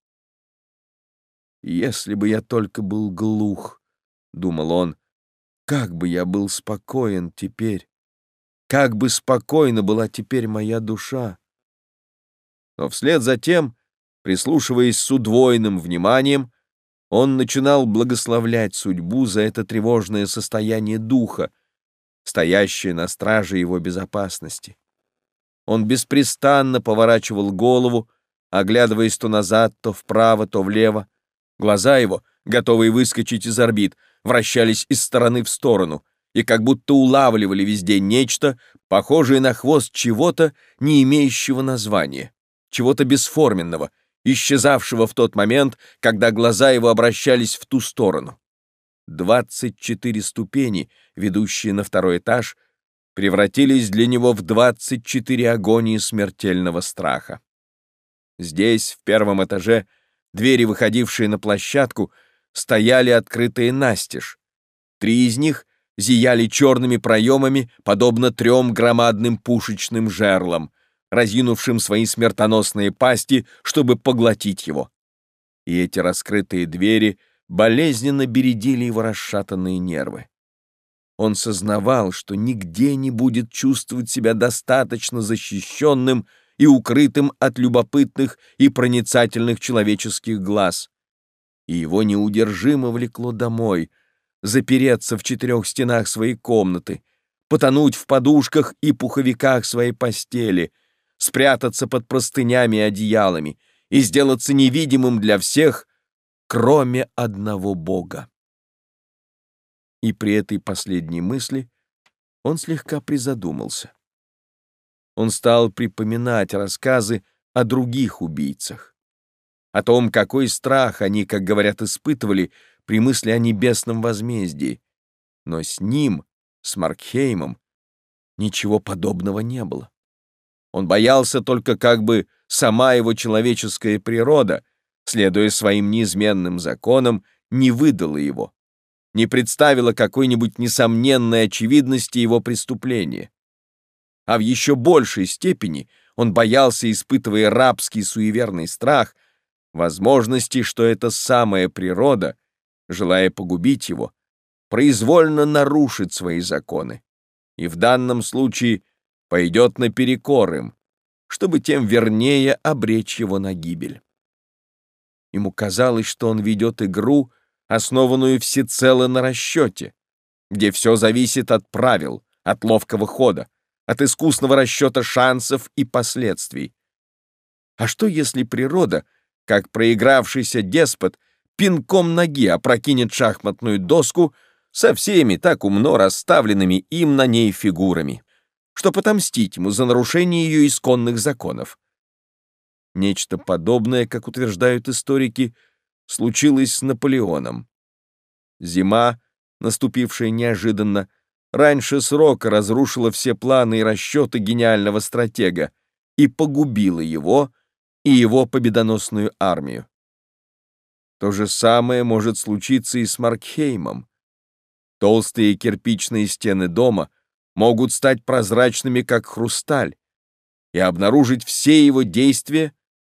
«Если бы я только был глух», — думал он, — «как бы я был спокоен теперь, как бы спокойна была теперь моя душа». Но вслед за тем, прислушиваясь с удвоенным вниманием, он начинал благословлять судьбу за это тревожное состояние духа, стоящее на страже его безопасности. Он беспрестанно поворачивал голову, оглядываясь то назад, то вправо, то влево. Глаза его, готовые выскочить из орбит, вращались из стороны в сторону и как будто улавливали везде нечто, похожее на хвост чего-то, не имеющего названия, чего-то бесформенного, исчезавшего в тот момент, когда глаза его обращались в ту сторону. Двадцать четыре ступени, ведущие на второй этаж, превратились для него в двадцать четыре агонии смертельного страха. Здесь, в первом этаже, двери, выходившие на площадку, стояли открытые настежь. Три из них зияли черными проемами, подобно трем громадным пушечным жерлам, разинувшим свои смертоносные пасти, чтобы поглотить его. И эти раскрытые двери болезненно бередили его расшатанные нервы. Он сознавал, что нигде не будет чувствовать себя достаточно защищенным и укрытым от любопытных и проницательных человеческих глаз. И его неудержимо влекло домой, запереться в четырех стенах своей комнаты, потонуть в подушках и пуховиках своей постели, спрятаться под простынями и одеялами и сделаться невидимым для всех, кроме одного Бога. И при этой последней мысли он слегка призадумался. Он стал припоминать рассказы о других убийцах, о том, какой страх они, как говорят, испытывали при мысли о небесном возмездии. Но с ним, с Маркхеймом, ничего подобного не было. Он боялся только как бы сама его человеческая природа, следуя своим неизменным законам, не выдала его, не представила какой-нибудь несомненной очевидности его преступления. А в еще большей степени он боялся, испытывая рабский суеверный страх, возможности, что эта самая природа, желая погубить его, произвольно нарушит свои законы. И в данном случае пойдет наперекор им, чтобы тем вернее обречь его на гибель. Ему казалось, что он ведет игру, основанную всецело на расчете, где все зависит от правил, от ловкого хода, от искусного расчета шансов и последствий. А что, если природа, как проигравшийся деспот, пинком ноги опрокинет шахматную доску со всеми так умно расставленными им на ней фигурами? Чтобы отомстить ему за нарушение ее исконных законов. Нечто подобное, как утверждают историки, случилось с Наполеоном. Зима, наступившая неожиданно, раньше срока разрушила все планы и расчеты гениального стратега и погубила его и его победоносную армию. То же самое может случиться и с Маркхеймом. Толстые кирпичные стены дома — могут стать прозрачными, как хрусталь, и обнаружить все его действия,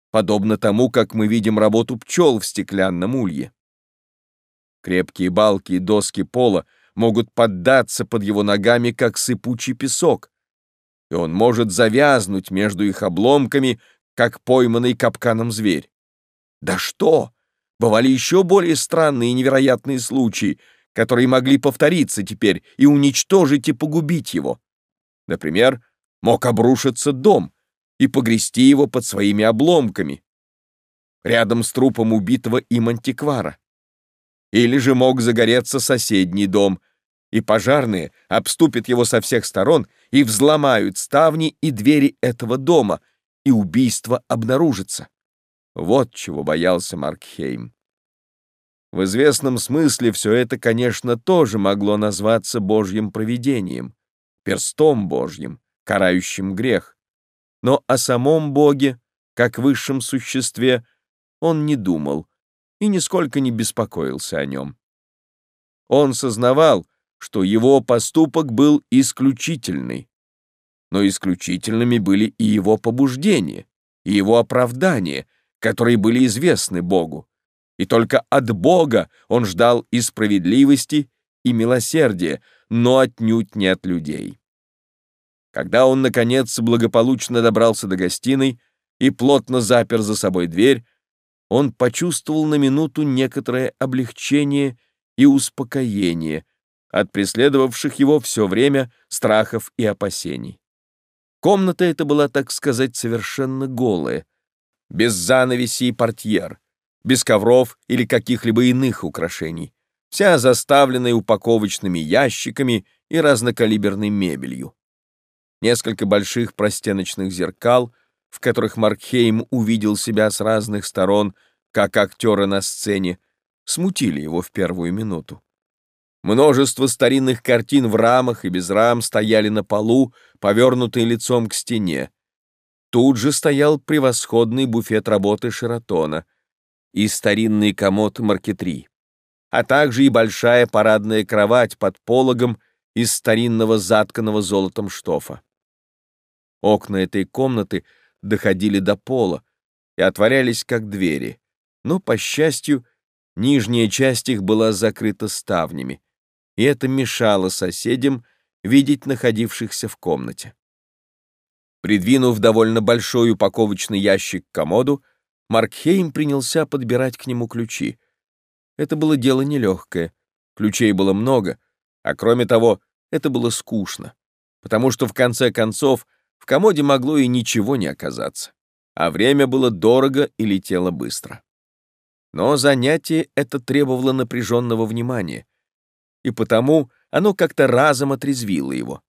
подобно тому, как мы видим работу пчел в стеклянном улье. Крепкие балки и доски пола могут поддаться под его ногами, как сыпучий песок, и он может завязнуть между их обломками, как пойманный капканом зверь. Да что! Бывали еще более странные и невероятные случаи, которые могли повториться теперь и уничтожить и погубить его. Например, мог обрушиться дом и погрести его под своими обломками, рядом с трупом убитого им антиквара. Или же мог загореться соседний дом, и пожарные обступят его со всех сторон и взломают ставни и двери этого дома, и убийство обнаружится. Вот чего боялся Маркхейм. В известном смысле все это, конечно, тоже могло назваться Божьим провидением, перстом Божьим, карающим грех. Но о самом Боге, как высшем существе, он не думал и нисколько не беспокоился о нем. Он сознавал, что его поступок был исключительный, но исключительными были и его побуждения, и его оправдания, которые были известны Богу. И только от Бога он ждал и справедливости, и милосердия, но отнюдь не от людей. Когда он, наконец, благополучно добрался до гостиной и плотно запер за собой дверь, он почувствовал на минуту некоторое облегчение и успокоение от преследовавших его все время страхов и опасений. Комната эта была, так сказать, совершенно голая, без занавесей и портьер, без ковров или каких-либо иных украшений, вся заставленная упаковочными ящиками и разнокалиберной мебелью. Несколько больших простеночных зеркал, в которых Маркхейм увидел себя с разных сторон, как актера на сцене, смутили его в первую минуту. Множество старинных картин в рамах и без рам стояли на полу, повернутые лицом к стене. Тут же стоял превосходный буфет работы Шератона и старинный комод Маркетри, а также и большая парадная кровать под пологом из старинного затканного золотом штофа. Окна этой комнаты доходили до пола и отворялись как двери, но, по счастью, нижняя часть их была закрыта ставнями, и это мешало соседям видеть находившихся в комнате. Придвинув довольно большой упаковочный ящик к комоду, Маркхейм принялся подбирать к нему ключи. Это было дело нелегкое, ключей было много, а кроме того, это было скучно, потому что в конце концов в комоде могло и ничего не оказаться, а время было дорого и летело быстро. Но занятие это требовало напряженного внимания, и потому оно как-то разом отрезвило его.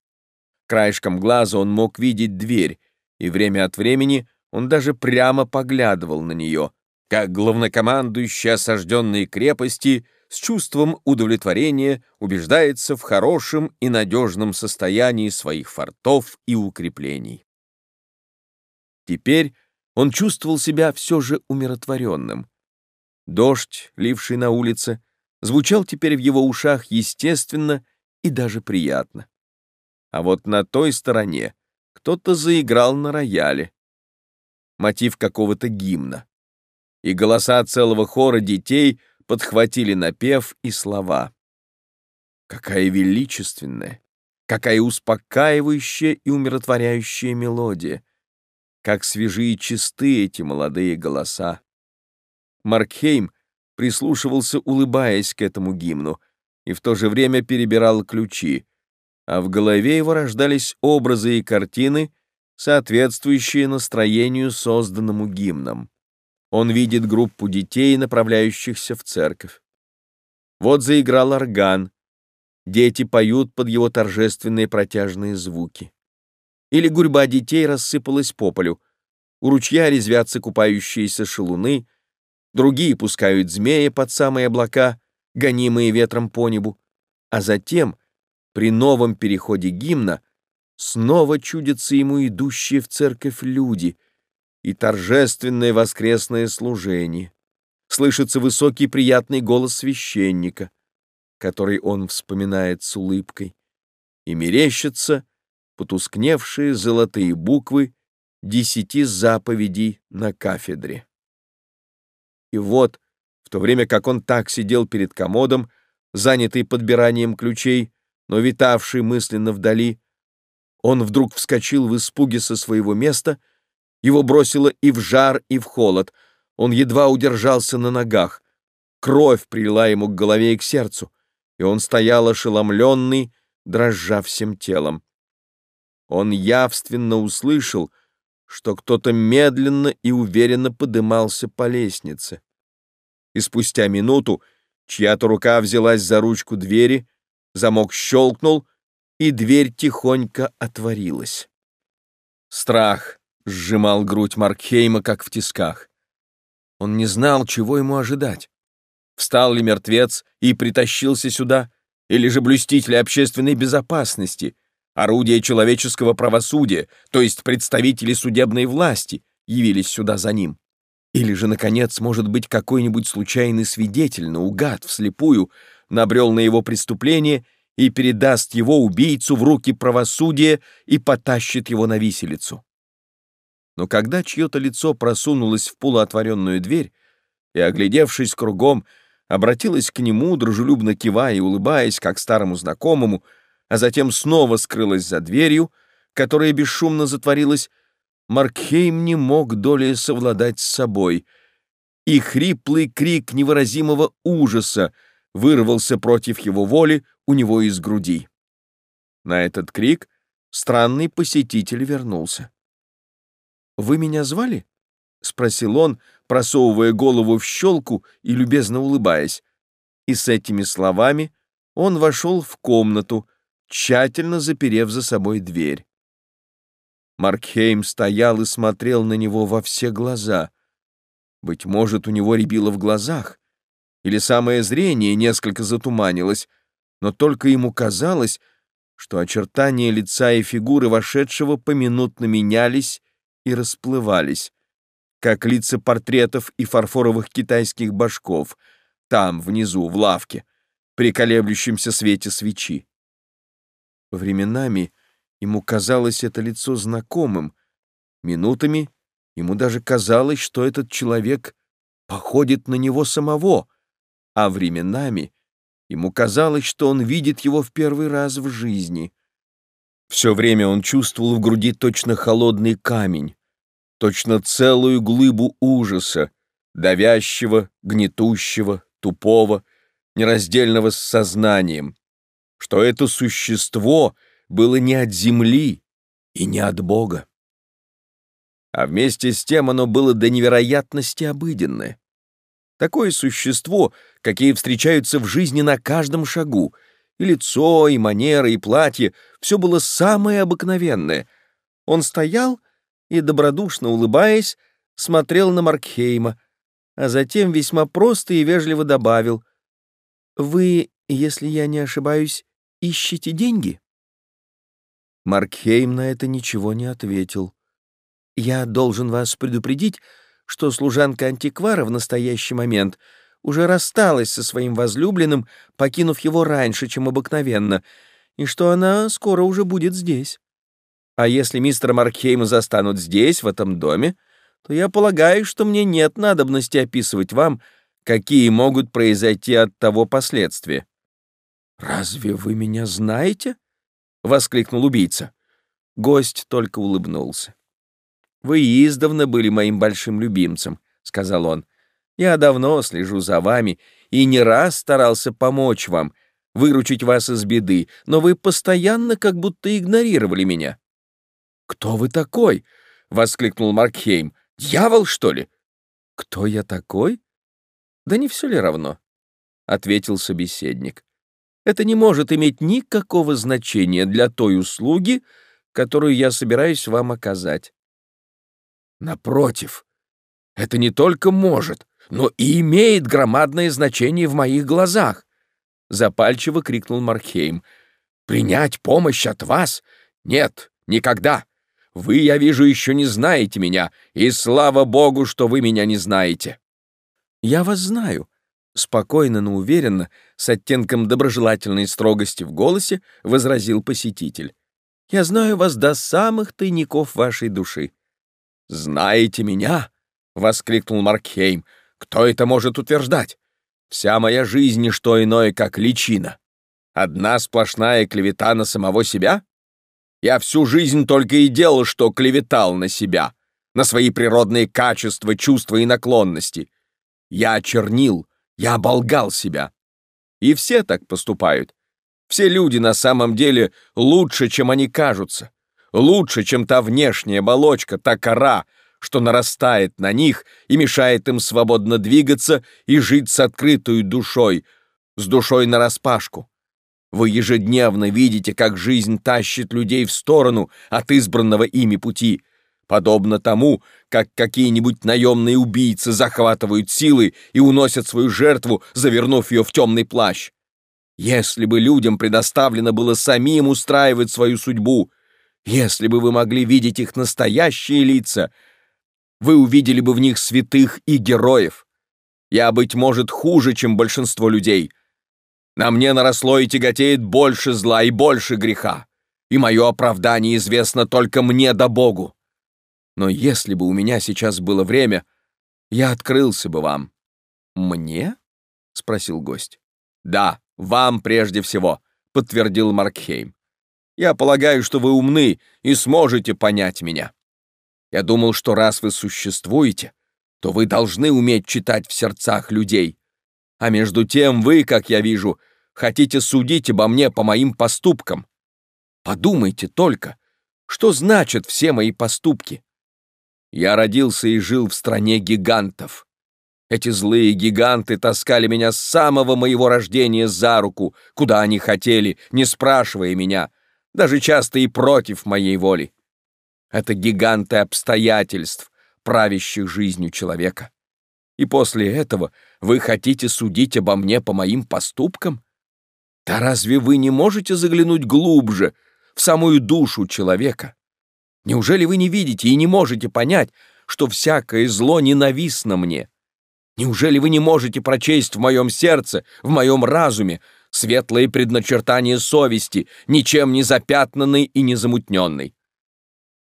Краешком глаза он мог видеть дверь, и время от времени он даже прямо поглядывал на нее, как главнокомандующий осажденной крепости с чувством удовлетворения убеждается в хорошем и надежном состоянии своих фортов и укреплений. Теперь он чувствовал себя все же умиротворенным. Дождь, ливший на улице, звучал теперь в его ушах естественно и даже приятно. А вот на той стороне кто-то заиграл на рояле. Мотив какого-то гимна. И голоса целого хора детей подхватили напев и слова. Какая величественная, какая успокаивающая и умиротворяющая мелодия. Как свежие и чисты эти молодые голоса. Маркхейм прислушивался, улыбаясь к этому гимну, и в то же время перебирал ключи, а в голове его рождались образы и картины, соответствующие настроению, созданному гимном. Он видит группу детей, направляющихся в церковь. Вот заиграл орган. Дети поют под его торжественные протяжные звуки. Или гурьба детей рассыпалась по полю. У ручья резвятся купающиеся шелуны — другие пускают змеи под самые облака, гонимые ветром по небу, а затем, при новом переходе гимна, снова чудятся ему идущие в церковь люди и торжественное воскресное служение. Слышится высокий приятный голос священника, который он вспоминает с улыбкой, и мерещатся потускневшие золотые буквы десяти заповедей на кафедре. И вот, в то время как он так сидел перед комодом, занятый подбиранием ключей, но витавший мысленно вдали, он вдруг вскочил в испуге со своего места, его бросило и в жар, и в холод, он едва удержался на ногах, кровь прилила ему к голове и к сердцу, и он стоял ошеломленный, дрожа всем телом. Он явственно услышал, что кто-то медленно и уверенно подымался по лестнице. И спустя минуту чья-то рука взялась за ручку двери, замок щелкнул, и дверь тихонько отворилась. Страх сжимал грудь Маркхейма, как в тисках. Он не знал, чего ему ожидать. Встал ли мертвец и притащился сюда, или же блюстители общественной безопасности, орудия человеческого правосудия, то есть представители судебной власти, явились сюда за ним. Или же, наконец, может быть, какой-нибудь случайный свидетель, наугад, вслепую, набрел на его преступление и передаст его убийцу в руки правосудия и потащит его на виселицу. Но когда чье-то лицо просунулось в полуотворенную дверь и, оглядевшись кругом, обратилась к нему, дружелюбно кивая и улыбаясь, как старому знакомому, а затем снова скрылась за дверью, которая бесшумно затворилась, Маркхейм не мог долей совладать с собой, и хриплый крик невыразимого ужаса вырвался против его воли у него из груди. На этот крик странный посетитель вернулся. «Вы меня звали?» — спросил он, просовывая голову в щелку и любезно улыбаясь. И с этими словами он вошел в комнату, тщательно заперев за собой дверь. Маркхейм стоял и смотрел на него во все глаза. Быть может, у него рябило в глазах, или самое зрение несколько затуманилось, но только ему казалось, что очертания лица и фигуры вошедшего поминутно менялись и расплывались как лица портретов и фарфоровых китайских башков, там, внизу, в лавке, при колеблющемся свете свечи. Временами ему казалось это лицо знакомым, минутами ему даже казалось, что этот человек походит на него самого, а временами ему казалось, что он видит его в первый раз в жизни. Все время он чувствовал в груди точно холодный камень, точно целую глыбу ужаса, давящего, гнетущего, тупого, нераздельного с сознанием, что это существо было не от земли и не от Бога. А вместе с тем оно было до невероятности обыденное. Такое существо, какие встречаются в жизни на каждом шагу, и лицо, и манеры, и платье — все было самое обыкновенное. Он стоял и, добродушно улыбаясь, смотрел на Маркхейма, а затем весьма просто и вежливо добавил, «Вы, если я не ошибаюсь, ищете деньги?» Маркхейм на это ничего не ответил. «Я должен вас предупредить, что служанка антиквара в настоящий момент уже рассталась со своим возлюбленным, покинув его раньше, чем обыкновенно, и что она скоро уже будет здесь. А если мистера Маркхейма застанут здесь, в этом доме, то я полагаю, что мне нет надобности описывать вам, какие могут произойти от того последствия». «Разве вы меня знаете?» — воскликнул убийца. Гость только улыбнулся. «Вы издавна были моим большим любимцем», — сказал он. «Я давно слежу за вами и не раз старался помочь вам, выручить вас из беды, но вы постоянно как будто игнорировали меня. «Кто вы такой?» — воскликнул Маркхейм. «Дьявол, что ли?» «Кто я такой?» «Да не все ли равно?» — ответил собеседник. «Это не может иметь никакого значения для той услуги, которую я собираюсь вам оказать». «Напротив, это не только может, но и имеет громадное значение в моих глазах!» — запальчиво крикнул Маркхейм. «Принять помощь от вас? Нет, никогда! Вы, я вижу, еще не знаете меня, и слава богу, что вы меня не знаете». «Я вас знаю», — спокойно, но уверенно, с оттенком доброжелательной строгости в голосе, возразил посетитель. «Я знаю вас до самых тайников вашей души». «Знаете меня?» — воскликнул Маркхейм. «Кто это может утверждать? Вся моя жизнь — не что иное, как личина. Одна сплошная клевета на самого себя? Я всю жизнь только и делал, что клеветал на себя, на свои природные качества, чувства и наклонности. Я очернил, я оболгал себя. И все так поступают. Все люди на самом деле лучше, чем они кажутся. Лучше, чем та внешняя оболочка, та кора, что нарастает на них и мешает им свободно двигаться и жить с открытой душой, с душой нараспашку. Вы ежедневно видите, как жизнь тащит людей в сторону от избранного ими пути, подобно тому, как какие-нибудь наемные убийцы захватывают силы и уносят свою жертву, завернув ее в темный плащ. Если бы людям предоставлено было самим устраивать свою судьбу, если бы вы могли видеть их настоящие лица, вы увидели бы в них святых и героев. Я, быть может, хуже, чем большинство людей. На мне наросло и тяготеет больше зла и больше греха, и мое оправдание известно только мне да Богу. Но если бы у меня сейчас было время, я открылся бы вам». «Мне?» — спросил гость. «Да, вам прежде всего», — подтвердил Маркхейм. «Я полагаю, что вы умны и сможете понять меня. Я думал, что раз вы существуете, то вы должны уметь читать в сердцах людей. А между тем вы, как я вижу, хотите судить обо мне по моим поступкам. Подумайте только, что значат все мои поступки. Я родился и жил в стране гигантов. Эти злые гиганты таскали меня с самого моего рождения за руку, куда они хотели, не спрашивая меня, даже часто и против моей воли. Это гиганты обстоятельств, правящих жизнью человека. И после этого вы хотите судить обо мне по моим поступкам? Да разве вы не можете заглянуть глубже, в самую душу человека? Неужели вы не видите и не можете понять, что всякое зло ненавистно мне? Неужели вы не можете прочесть в моем сердце, в моем разуме, светлые предначертания совести, ничем не запятнанной и не замутненной?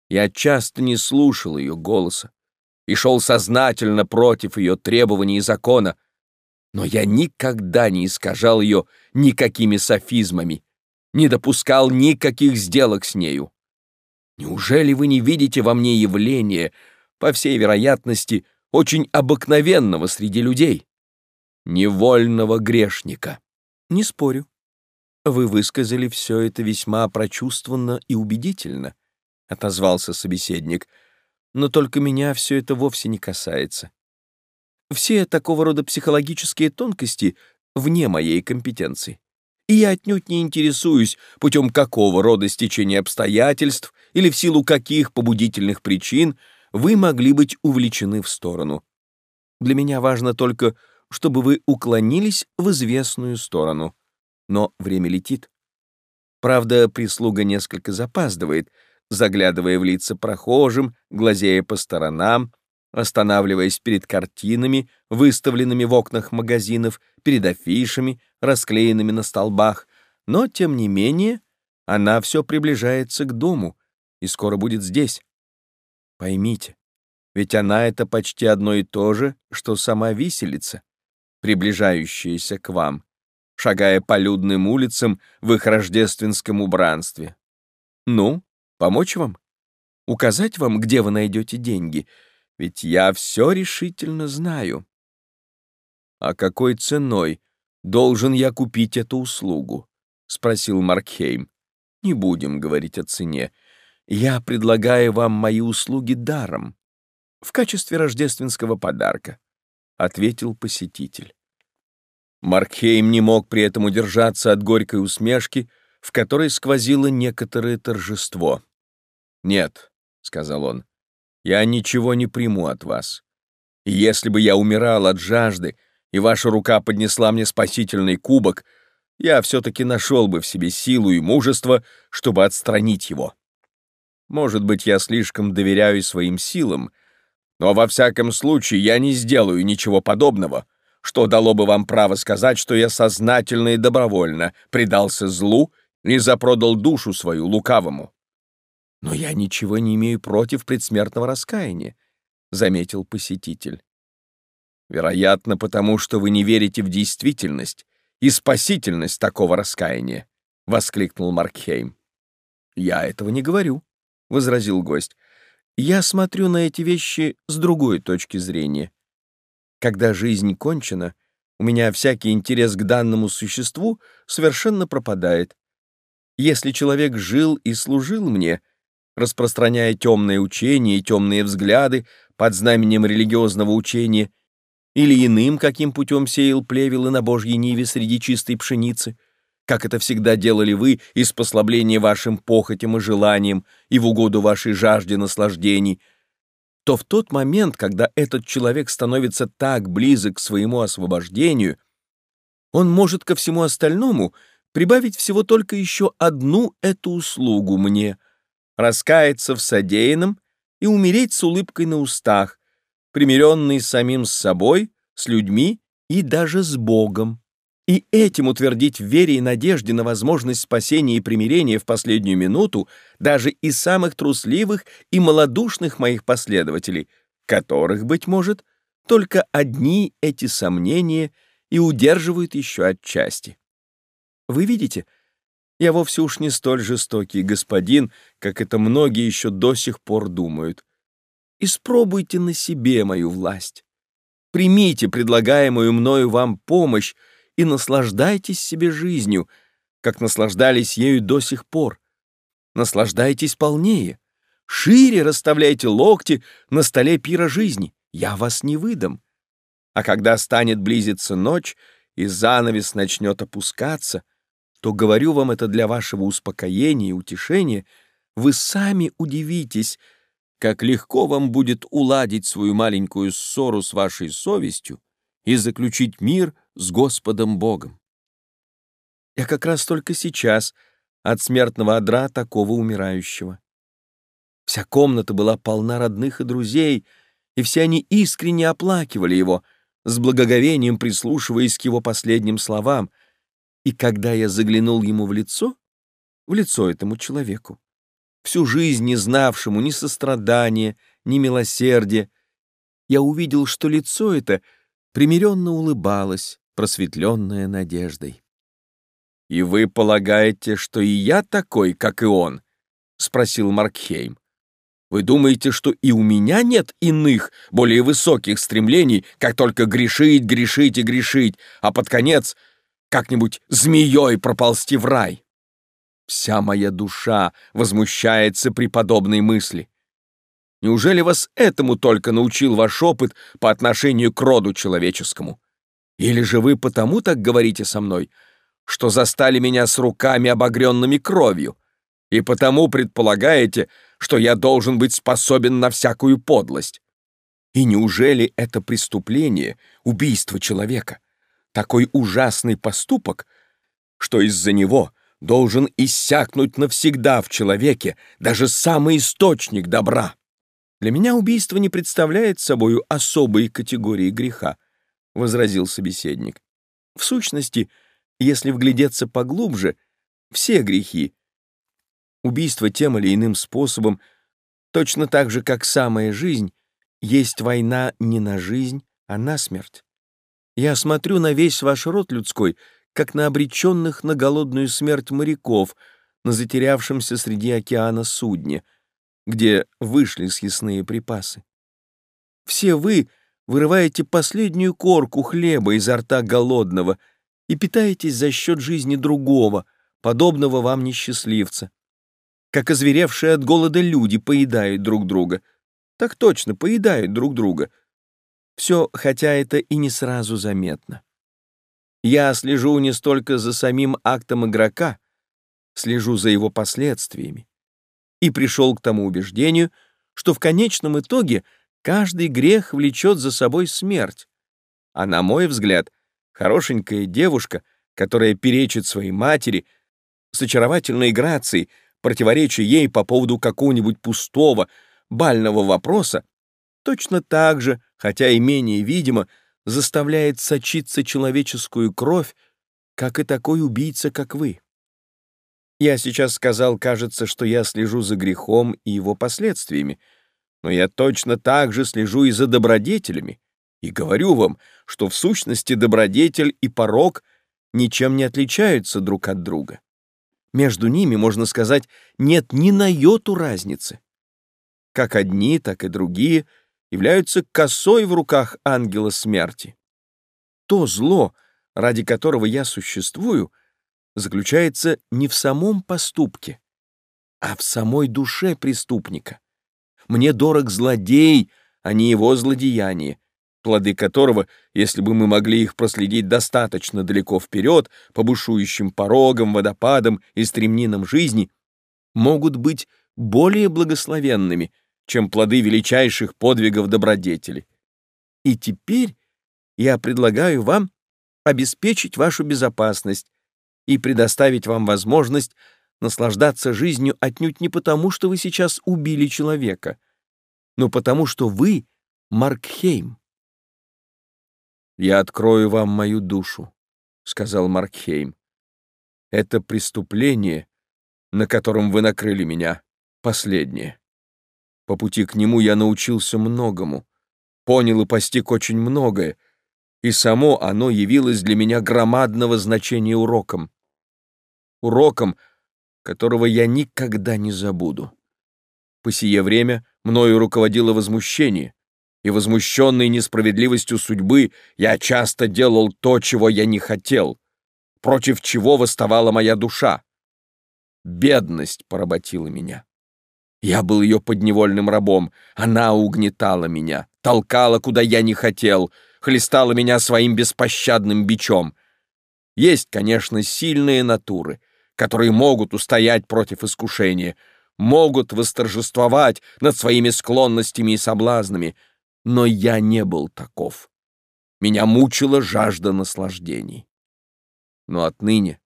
Я часто не слушал ее голоса и шел сознательно против ее требований и закона, но я никогда не искажал ее никакими софизмами, не допускал никаких сделок с нею. Неужели вы не видите во мне явления, по всей вероятности, очень обыкновенного среди людей? Невольного грешника. Не спорю. Вы высказали все это весьма прочувствованно и убедительно, — отозвался собеседник. Но только меня все это вовсе не касается. Все такого рода психологические тонкости вне моей компетенции и я отнюдь не интересуюсь, путем какого рода стечения обстоятельств или в силу каких побудительных причин вы могли быть увлечены в сторону. Для меня важно только, чтобы вы уклонились в известную сторону. Но время летит. Правда, прислуга несколько запаздывает, заглядывая в лица прохожим, глазея по сторонам, останавливаясь перед картинами, выставленными в окнах магазинов, перед афишами, расклеенными на столбах, но, тем не менее, она все приближается к дому и скоро будет здесь. Поймите, ведь она — это почти одно и то же, что сама виселица, приближающаяся к вам, шагая по людным улицам в их рождественском убранстве. Ну, помочь вам? Указать вам, где вы найдете деньги — ведь я все решительно знаю. «А какой ценой должен я купить эту услугу?» — спросил Маркхейм. «Не будем говорить о цене. Я предлагаю вам мои услуги даром, в качестве рождественского подарка», — ответил посетитель. Маркхейм не мог при этом удержаться от горькой усмешки, в которой сквозило некоторое торжество. «Нет», — сказал он, я ничего не приму от вас. И если бы я умирал от жажды, и ваша рука поднесла мне спасительный кубок, я все-таки нашел бы в себе силу и мужество, чтобы отстранить его. Может быть, я слишком доверяю своим силам, но во всяком случае я не сделаю ничего подобного, что дало бы вам право сказать, что я сознательно и добровольно предался злу и запродал душу свою лукавому. «Но я ничего не имею против предсмертного раскаяния», — заметил посетитель. «Вероятно, потому что вы не верите в действительность и спасительность такого раскаяния», — воскликнул Маркхейм. «Я этого не говорю», — возразил гость. «Я смотрю на эти вещи с другой точки зрения. Когда жизнь кончена, у меня всякий интерес к данному существу совершенно пропадает. Если человек жил и служил мне — распространяя темные учения и темные взгляды под знаменем религиозного учения, или иным каким путем сеял плевелы на Божьей ниве среди чистой пшеницы, как это всегда делали вы из послабления вашим похотям и желаниям и в угоду вашей жажде наслаждений, то в тот момент, когда этот человек становится так близок к своему освобождению, он может ко всему остальному прибавить всего только еще одну эту услугу мне — раскаяться в содеянном и умереть с улыбкой на устах, примиренный самим с собой, с людьми и даже с Богом. И этим утвердить в вере и надежде на возможность спасения и примирения в последнюю минуту даже и самых трусливых и малодушных моих последователей, которых, быть может, только одни эти сомнения и удерживают еще отчасти. Вы видите, я вовсе уж не столь жестокий господин, как это многие еще до сих пор думают. Испробуйте на себе мою власть. Примите предлагаемую мною вам помощь, и наслаждайтесь себе жизнью, как наслаждались ею до сих пор. Наслаждайтесь полнее. Шире расставляйте локти на столе пира жизни. Я вас не выдам. А когда станет близиться ночь и занавес начнет опускаться, то говорю вам это для вашего успокоения и утешения, вы сами удивитесь, как легко вам будет уладить свою маленькую ссору с вашей совестью и заключить мир с Господом Богом. Я как раз только сейчас от смертного одра такого умирающего. Вся комната была полна родных и друзей, и все они искренне оплакивали его, с благоговением прислушиваясь к его последним словам. И когда я заглянул ему в лицо, в лицо этому человеку, всю жизнь не знавшему ни сострадания, ни милосердия, я увидел, что лицо это примиренно улыбалось, просветленная надеждой. «И вы полагаете, что и я такой, как и он?» — спросил Маркхейм. «Вы думаете, что и у меня нет иных, более высоких стремлений, как только грешить, грешить и грешить, а под конец как-нибудь змеей проползти в рай?» Вся моя душа возмущается при подобной мысли. Неужели вас этому только научил ваш опыт по отношению к роду человеческому? Или же вы потому так говорите со мной, что застали меня с руками, обогренными кровью, и потому предполагаете, что я должен быть способен на всякую подлость? И неужели это преступление, убийство человека, такой ужасный поступок, что из-за него должен иссякнуть навсегда в человеке даже самый источник добра? Для меня убийство не представляет собою особой категории греха, — возразил собеседник. «В сущности, если вглядеться поглубже, все грехи, убийство тем или иным способом, точно так же, как самая жизнь, есть война не на жизнь, а на смерть. Я смотрю на весь ваш род людской, как на обреченных на голодную смерть моряков, на затерявшемся среди океана судне, где вышли съестные припасы. Все вы — вырываете последнюю корку хлеба изо рта голодного и питаетесь за счет жизни другого, подобного вам несчастливца. Как озверевшие от голода люди поедают друг друга. Так точно, поедают друг друга. Все, хотя это и не сразу заметно. Я слежу не столько за самим актом игрока, слежу за его последствиями. И пришел к тому убеждению, что в конечном итоге — Каждый грех влечет за собой смерть. А на мой взгляд, хорошенькая девушка, которая перечит своей матери, с очаровательной грацией, противоречия ей по поводу какого-нибудь пустого, бального вопроса, точно так же, хотя и менее видимо, заставляет сочиться человеческую кровь, как и такой убийца, как вы. Я сейчас сказал, кажется, что я слежу за грехом и его последствиями — но я точно так же слежу и за добродетелями, и говорю вам, что в сущности добродетель и порок ничем не отличаются друг от друга. Между ними, можно сказать, нет ни на йоту разницы. Как одни, так и другие являются косой в руках ангела смерти. То зло, ради которого я существую, заключается не в самом поступке, а в самой душе преступника. Мне дорог злодей, а не его злодеяние, плоды которого, если бы мы могли их проследить достаточно далеко вперед, по бушующим порогам, водопадам и стремнинам жизни, могут быть более благословенными, чем плоды величайших подвигов добродетели. И теперь я предлагаю вам обеспечить вашу безопасность и предоставить вам возможность наслаждаться жизнью отнюдь не потому, что вы сейчас убили человека, но потому, что вы Маркхейм. «Я открою вам мою душу», — сказал Маркхейм. «Это преступление, на котором вы накрыли меня, последнее. По пути к нему я научился многому, понял и постиг очень многое, и само оно явилось для меня громадного значения уроком. Уроком, которого я никогда не забуду. По сие время мною руководило возмущение, и, возмущенный несправедливостью судьбы, я часто делал то, чего я не хотел, против чего восставала моя душа. Бедность поработила меня. Я был ее подневольным рабом, она угнетала меня, толкала, куда я не хотел, хлестала меня своим беспощадным бичом. Есть, конечно, сильные натуры, которые могут устоять против искушения, могут восторжествовать над своими склонностями и соблазнами, но я не был таков. Меня мучила жажда наслаждений. Но отныне,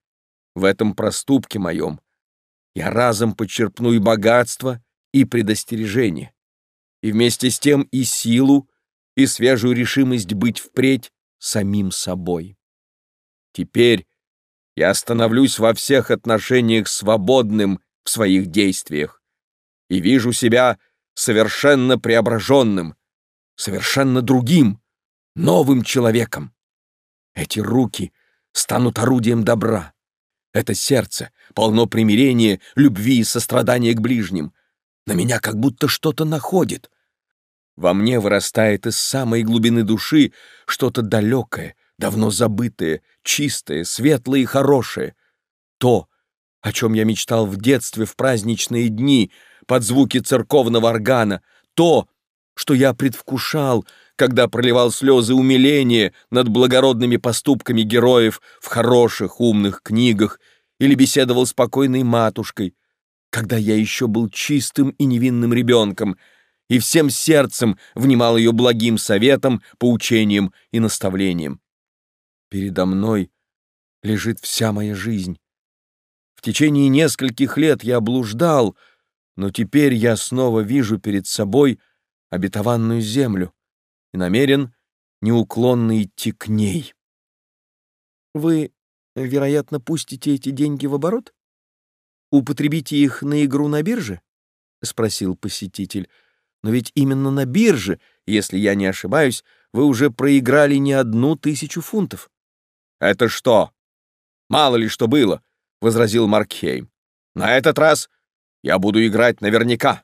в этом проступке моем, я разом почерпну и богатство, и предостережение, и вместе с тем и силу, и свежую решимость быть впредь самим собой. Теперь я становлюсь во всех отношениях свободным в своих действиях и вижу себя совершенно преображенным, совершенно другим, новым человеком. Эти руки станут орудием добра. Это сердце полно примирения, любви и сострадания к ближним. На меня как будто что-то находит. Во мне вырастает из самой глубины души что-то далекое, давно забытое, чистое, светлое и хорошее. То, о чем я мечтал в детстве в праздничные дни под звуки церковного органа, то, что я предвкушал, когда проливал слезы умиления над благородными поступками героев в хороших, умных книгах или беседовал с покойной матушкой, когда я еще был чистым и невинным ребенком и всем сердцем внимал ее благим советам, поучениям и наставлениям. Передо мной лежит вся моя жизнь. В течение нескольких лет я блуждал, но теперь я снова вижу перед собой обетованную землю и намерен неуклонно идти к ней. Вы, вероятно, пустите эти деньги в оборот? употребите их на игру на бирже?» — спросил посетитель. «Но ведь именно на бирже, если я не ошибаюсь, вы уже проиграли не одну тысячу фунтов». «Это что? Мало ли что было», — возразил Маркхейм. «На этот раз я буду играть наверняка».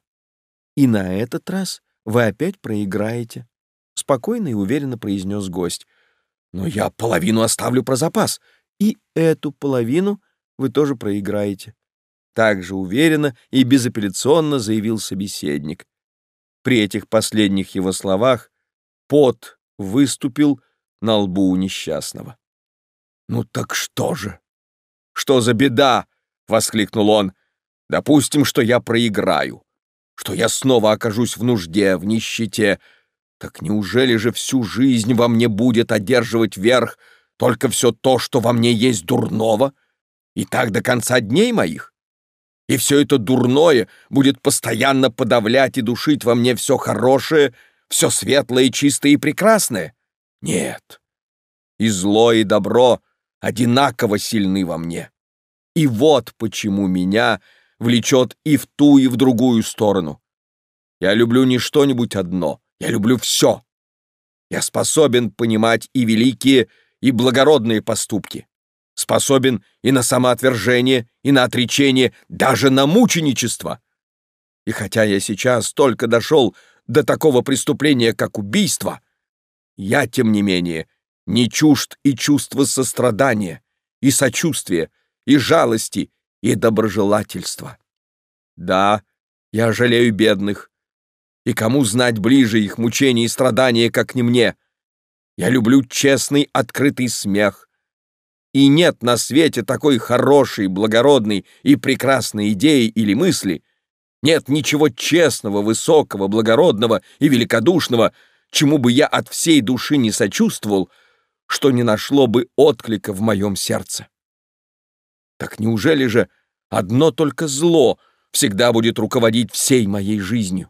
«И на этот раз вы опять проиграете», — спокойно и уверенно произнес гость. «Но я половину оставлю про запас, и эту половину вы тоже проиграете также уверенно и безапелляционно заявил собеседник. При этих последних его словах пот выступил на лбу у несчастного. «Ну так что же? Что за беда?» — воскликнул он. «Допустим, что я проиграю, что я снова окажусь в нужде, в нищете. Так неужели же всю жизнь во мне будет одерживать верх только все то, что во мне есть дурного? И так до конца дней моих? И все это дурное будет постоянно подавлять и душить во мне все хорошее, все светлое, чистое и прекрасное? Нет. И зло, и добро одинаково сильны во мне. И вот почему меня влечет и в ту, и в другую сторону. Я люблю не что-нибудь одно, я люблю все. Я способен понимать и великие, и благородные поступки способен и на самоотвержение, и на отречение, даже на мученичество. И хотя я сейчас только дошел до такого преступления, как убийство, я, тем не менее, не чужд и чувства сострадания, и сочувствия, и жалости, и доброжелательства. Да, я жалею бедных, и кому знать ближе их мучения и страдания, как не мне. Я люблю честный, открытый смех, и нет на свете такой хорошей, благородной и прекрасной идеи или мысли, Нет ничего честного, высокого, благородного и великодушного, чему бы я от всей души не сочувствовал, что не нашло бы отклика в моем сердце. Так неужели же одно только зло всегда будет руководить всей моей жизнью?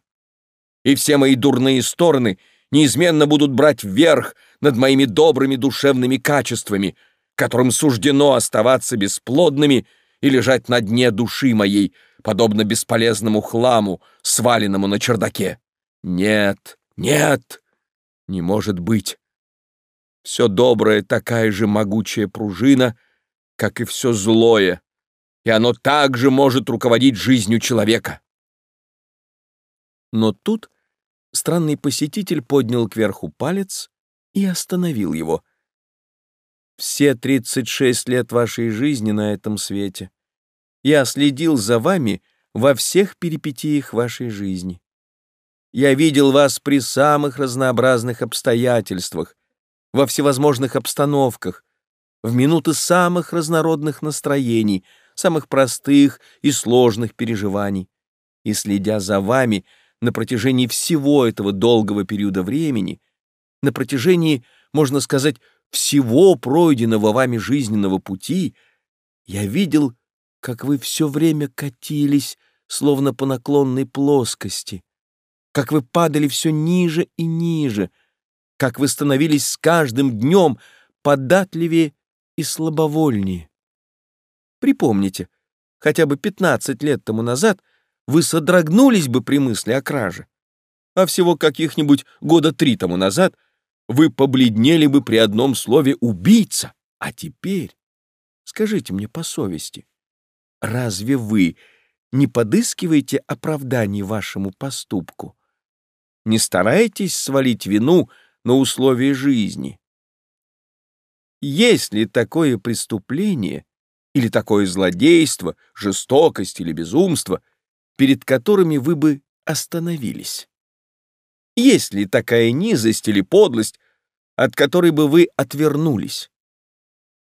И все мои дурные стороны неизменно будут брать вверх над моими добрыми душевными качествами, которым суждено оставаться бесплодными и лежать на дне души моей, подобно бесполезному хламу, сваленному на чердаке. Нет, нет, не может быть. Все доброе такая же могучая пружина, как и все злое, и оно также может руководить жизнью человека. Но тут странный посетитель поднял кверху палец и остановил его. «Все 36 лет вашей жизни на этом свете я следил за вами во всех перипетиях вашей жизни. Я видел вас при самых разнообразных обстоятельствах, во всевозможных обстановках, в минуты самых разнородных настроений, самых простых и сложных переживаний. И следя за вами на протяжении всего этого долгого периода времени, на протяжении, можно сказать, всего пройденного вами жизненного пути, я видел, как вы все время катились, словно по наклонной плоскости, как вы падали все ниже и ниже, как вы становились с каждым днем податливее и слабовольнее. Припомните, хотя бы 15 лет тому назад вы содрогнулись бы при мысли о краже, а всего каких-нибудь года три тому назад вы побледнели бы при одном слове «убийца», а теперь, скажите мне по совести, разве вы не подыскиваете оправданий вашему поступку? Не стараетесь свалить вину на условия жизни? Есть ли такое преступление или такое злодейство, жестокость или безумство, перед которыми вы бы остановились? Есть ли такая низость или подлость, от которой бы вы отвернулись?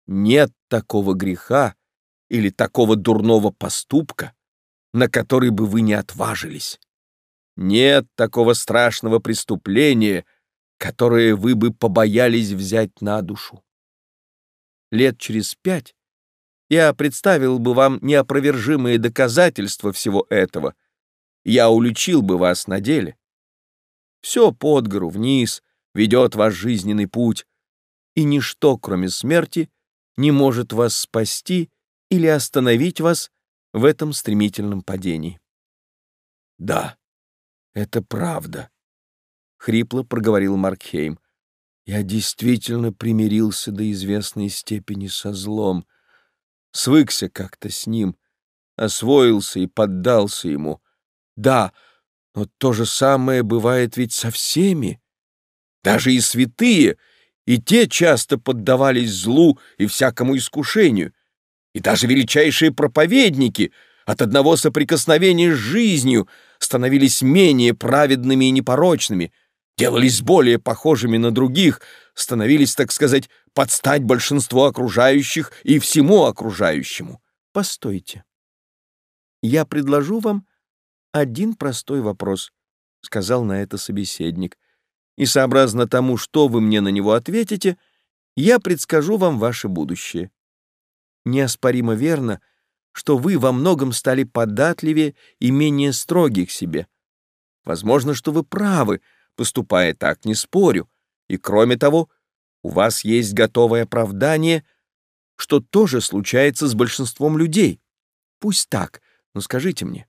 Нет такого греха или такого дурного поступка, на который бы вы не отважились. Нет такого страшного преступления, которое вы бы побоялись взять на душу лет через пять, я представил бы вам неопровержимые доказательства всего этого. Я уличил бы вас на деле. Все под гору вниз ведет ваш жизненный путь, и ничто, кроме смерти, не может вас спасти или остановить вас в этом стремительном падении. «Да, это правда», — хрипло проговорил Маркхейм. Я действительно примирился до известной степени со злом, свыкся как-то с ним, освоился и поддался ему. Да, но то же самое бывает ведь со всеми. Даже и святые, и те часто поддавались злу и всякому искушению. И даже величайшие проповедники от одного соприкосновения с жизнью становились менее праведными и непорочными — делались более похожими на других, становились, так сказать, подстать большинству окружающих и всему окружающему. Постойте. Я предложу вам один простой вопрос, — сказал на это собеседник, и сообразно тому, что вы мне на него ответите, я предскажу вам ваше будущее. Неоспоримо верно, что вы во многом стали податливее и менее строги к себе. Возможно, что вы правы — Поступая так, не спорю. И кроме того, у вас есть готовое оправдание, что тоже случается с большинством людей. Пусть так, но скажите мне,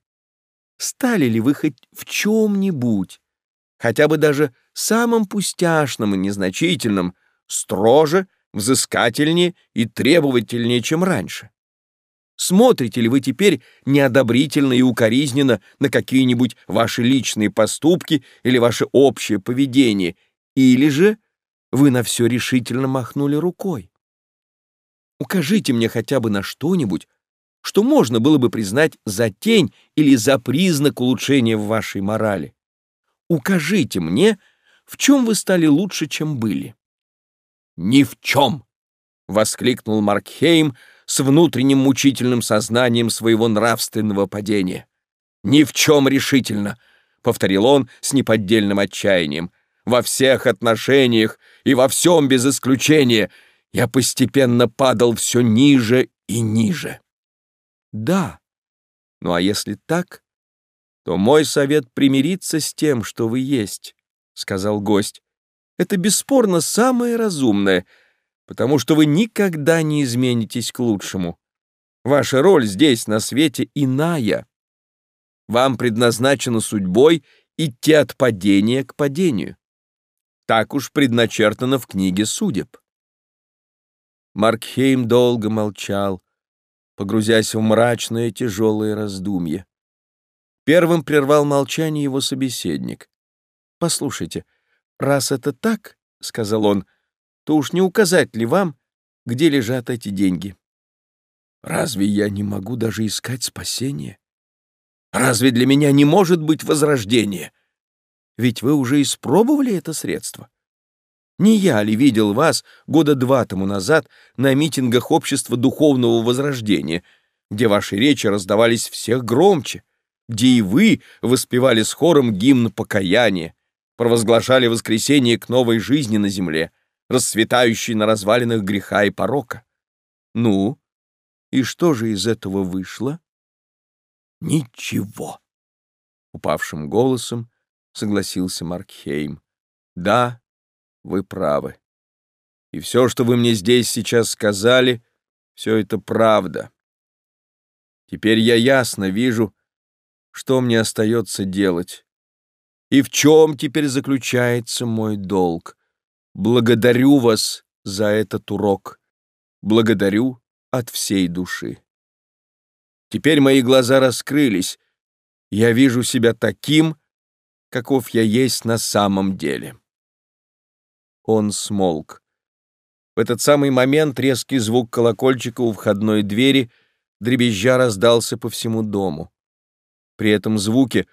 стали ли вы хоть в чем-нибудь, хотя бы даже самым пустяшным и незначительным, строже, взыскательнее и требовательнее, чем раньше? Смотрите ли вы теперь неодобрительно и укоризненно на какие-нибудь ваши личные поступки или ваше общее поведение, или же вы на все решительно махнули рукой? Укажите мне хотя бы на что-нибудь, что можно было бы признать за тень или за признак улучшения в вашей морали. Укажите мне, в чем вы стали лучше, чем были. «Ни в чем!» — воскликнул Маркхейм, с внутренним мучительным сознанием своего нравственного падения. «Ни в чем решительно», — повторил он с неподдельным отчаянием. «Во всех отношениях и во всем без исключения я постепенно падал все ниже и ниже». «Да. Ну а если так, то мой совет примириться с тем, что вы есть», — сказал гость. «Это бесспорно самое разумное, потому что вы никогда не изменитесь к лучшему. Ваша роль здесь, на свете, иная. Вам предназначено судьбой идти от падения к падению. Так уж предначертано в книге судеб. Маркхейм долго молчал, погрузясь в мрачное тяжелое раздумье. Первым прервал молчание его собеседник. «Послушайте, раз это так, — сказал он, — то уж не указать ли вам, где лежат эти деньги? Разве я не могу даже искать спасения? Разве для меня не может быть возрождения? Ведь вы уже испробовали это средство. Не я ли видел вас года два тому назад на митингах Общества Духовного Возрождения, где ваши речи раздавались всех громче, где и вы воспевали с хором гимн покаяния, провозглашали воскресение к новой жизни на земле, расцветающей на развалинах греха и порока. Ну, и что же из этого вышло? Ничего. Упавшим голосом согласился Маркхейм. Да, вы правы. И все, что вы мне здесь сейчас сказали, все это правда. Теперь я ясно вижу, что мне остается делать. И в чем теперь заключается мой долг. Благодарю вас за этот урок. Благодарю от всей души. Теперь мои глаза раскрылись. Я вижу себя таким, каков я есть на самом деле. Он смолк. В этот самый момент резкий звук колокольчика у входной двери дребезжа раздался по всему дому. При этом звуке,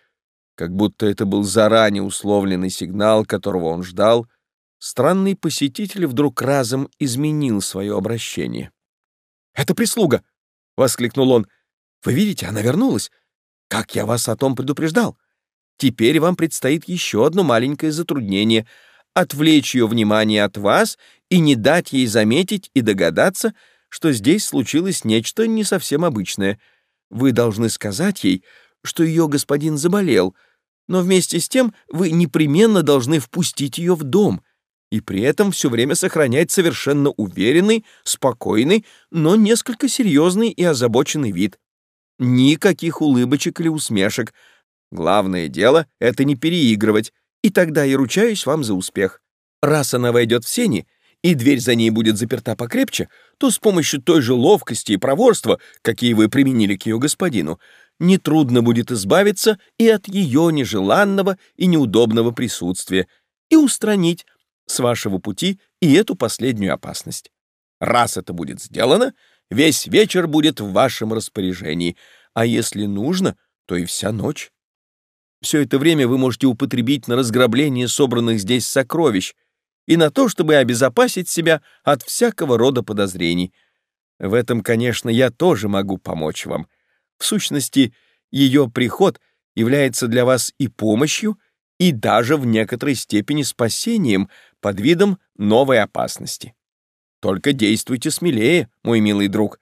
как будто это был заранее условленный сигнал, которого он ждал, странный посетитель вдруг разом изменил свое обращение. «Это прислуга!» — воскликнул он. «Вы видите, она вернулась. Как я вас о том предупреждал? Теперь вам предстоит еще одно маленькое затруднение — отвлечь ее внимание от вас и не дать ей заметить и догадаться, что здесь случилось нечто не совсем обычное. Вы должны сказать ей, что ее господин заболел, но вместе с тем вы непременно должны впустить ее в дом и при этом все время сохранять совершенно уверенный, спокойный, но несколько серьезный и озабоченный вид. Никаких улыбочек или усмешек. Главное дело — это не переигрывать, и тогда я ручаюсь вам за успех. Раз она войдет в сени, и дверь за ней будет заперта покрепче, то с помощью той же ловкости и проворства, какие вы применили к ее господину, нетрудно будет избавиться и от ее нежеланного и неудобного присутствия и устранить с вашего пути и эту последнюю опасность. Раз это будет сделано, весь вечер будет в вашем распоряжении, а если нужно, то и вся ночь. Все это время вы можете употребить на разграбление собранных здесь сокровищ и на то, чтобы обезопасить себя от всякого рода подозрений. В этом, конечно, я тоже могу помочь вам. В сущности, ее приход является для вас и помощью, и даже в некоторой степени спасением под видом новой опасности. Только действуйте смелее, мой милый друг.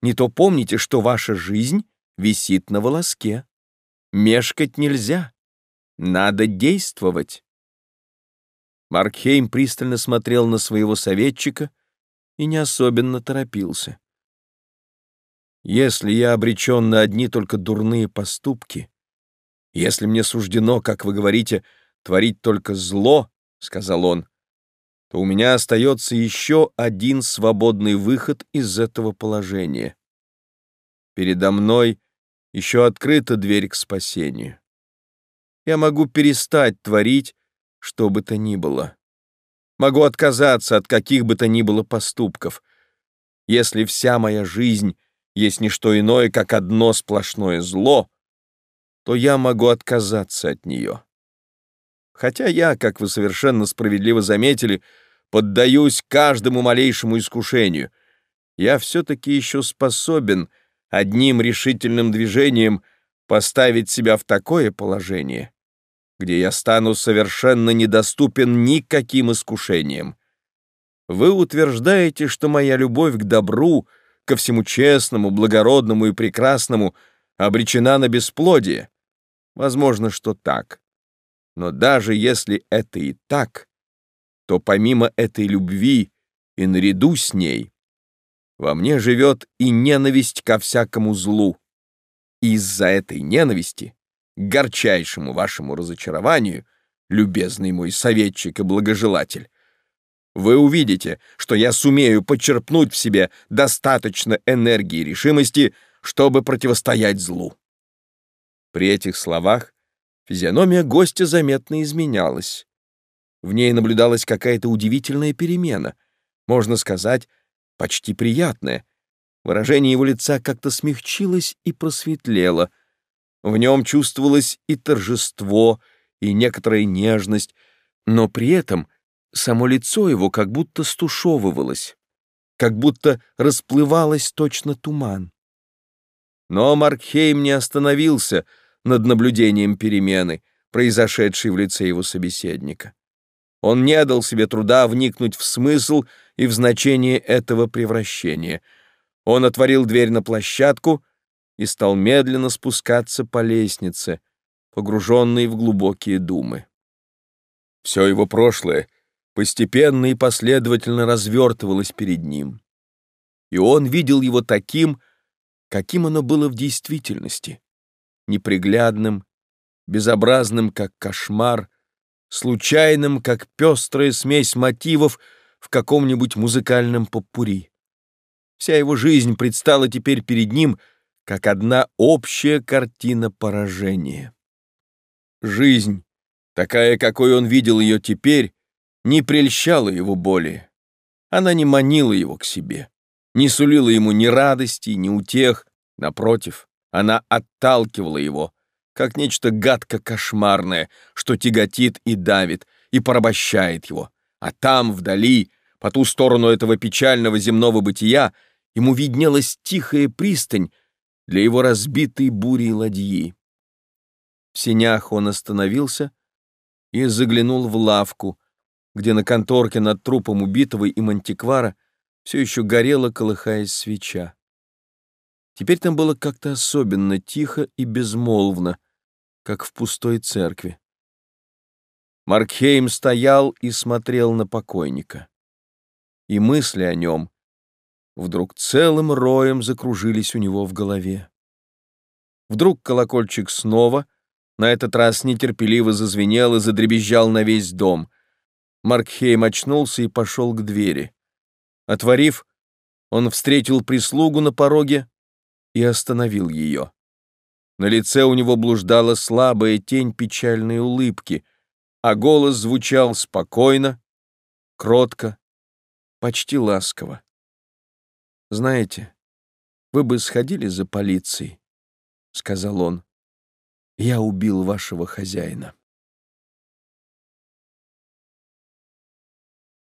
Не то помните, что ваша жизнь висит на волоске. Мешкать нельзя. Надо действовать. Маркхейм пристально смотрел на своего советчика и не особенно торопился. Если я обречен на одни только дурные поступки, если мне суждено, как вы говорите, творить только зло, — сказал он, — то у меня остается еще один свободный выход из этого положения. Передо мной еще открыта дверь к спасению. Я могу перестать творить, что бы то ни было. Могу отказаться от каких бы то ни было поступков. Если вся моя жизнь есть не что иное, как одно сплошное зло, то я могу отказаться от нее. Хотя я, как вы совершенно справедливо заметили, поддаюсь каждому малейшему искушению, я все-таки еще способен одним решительным движением поставить себя в такое положение, где я стану совершенно недоступен никаким искушениям. Вы утверждаете, что моя любовь к добру, ко всему честному, благородному и прекрасному обречена на бесплодие. Возможно, что так. Но даже если это и так, то помимо этой любви и наряду с ней во мне живет и ненависть ко всякому злу. И из-за этой ненависти, к горчайшему вашему разочарованию, любезный мой советчик и благожелатель, вы увидите, что я сумею почерпнуть в себе достаточно энергии и решимости, чтобы противостоять злу. При этих словах физиономия гостя заметно изменялась. В ней наблюдалась какая-то удивительная перемена, можно сказать, почти приятная. Выражение его лица как-то смягчилось и просветлело. В нем чувствовалось и торжество, и некоторая нежность, но при этом само лицо его как будто стушевывалось, как будто расплывалось точно туман. Но Маркхейм не остановился над наблюдением перемены, произошедшей в лице его собеседника. Он не дал себе труда вникнуть в смысл и в значение этого превращения. Он отворил дверь на площадку и стал медленно спускаться по лестнице, погруженный в глубокие думы. Все его прошлое постепенно и последовательно развертывалось перед ним. И он видел его таким, каким оно было в действительности, неприглядным, безобразным, как кошмар, случайным, как пестрая смесь мотивов в каком-нибудь музыкальном поппури. Вся его жизнь предстала теперь перед ним, как одна общая картина поражения. Жизнь, такая, какой он видел ее теперь, не прельщала его боли. Она не манила его к себе, не сулила ему ни радости, ни утех. Напротив, она отталкивала его, как нечто гадко-кошмарное, что тяготит и давит, и порабощает его. А там, вдали, по ту сторону этого печального земного бытия, ему виднелась тихая пристань для его разбитой бурей ладьи. В сенях он остановился и заглянул в лавку, где на конторке над трупом убитого им антиквара все еще горела, колыхаясь свеча. Теперь там было как-то особенно тихо и безмолвно, как в пустой церкви. Маркхейм стоял и смотрел на покойника. И мысли о нем вдруг целым роем закружились у него в голове. Вдруг колокольчик снова, на этот раз нетерпеливо зазвенел и задребезжал на весь дом. Маркхейм очнулся и пошел к двери. Отворив, он встретил прислугу на пороге и остановил ее. На лице у него блуждала слабая тень печальной улыбки, а голос звучал спокойно, кротко, почти ласково. «Знаете, вы бы сходили за полицией», — сказал он. «Я убил вашего хозяина».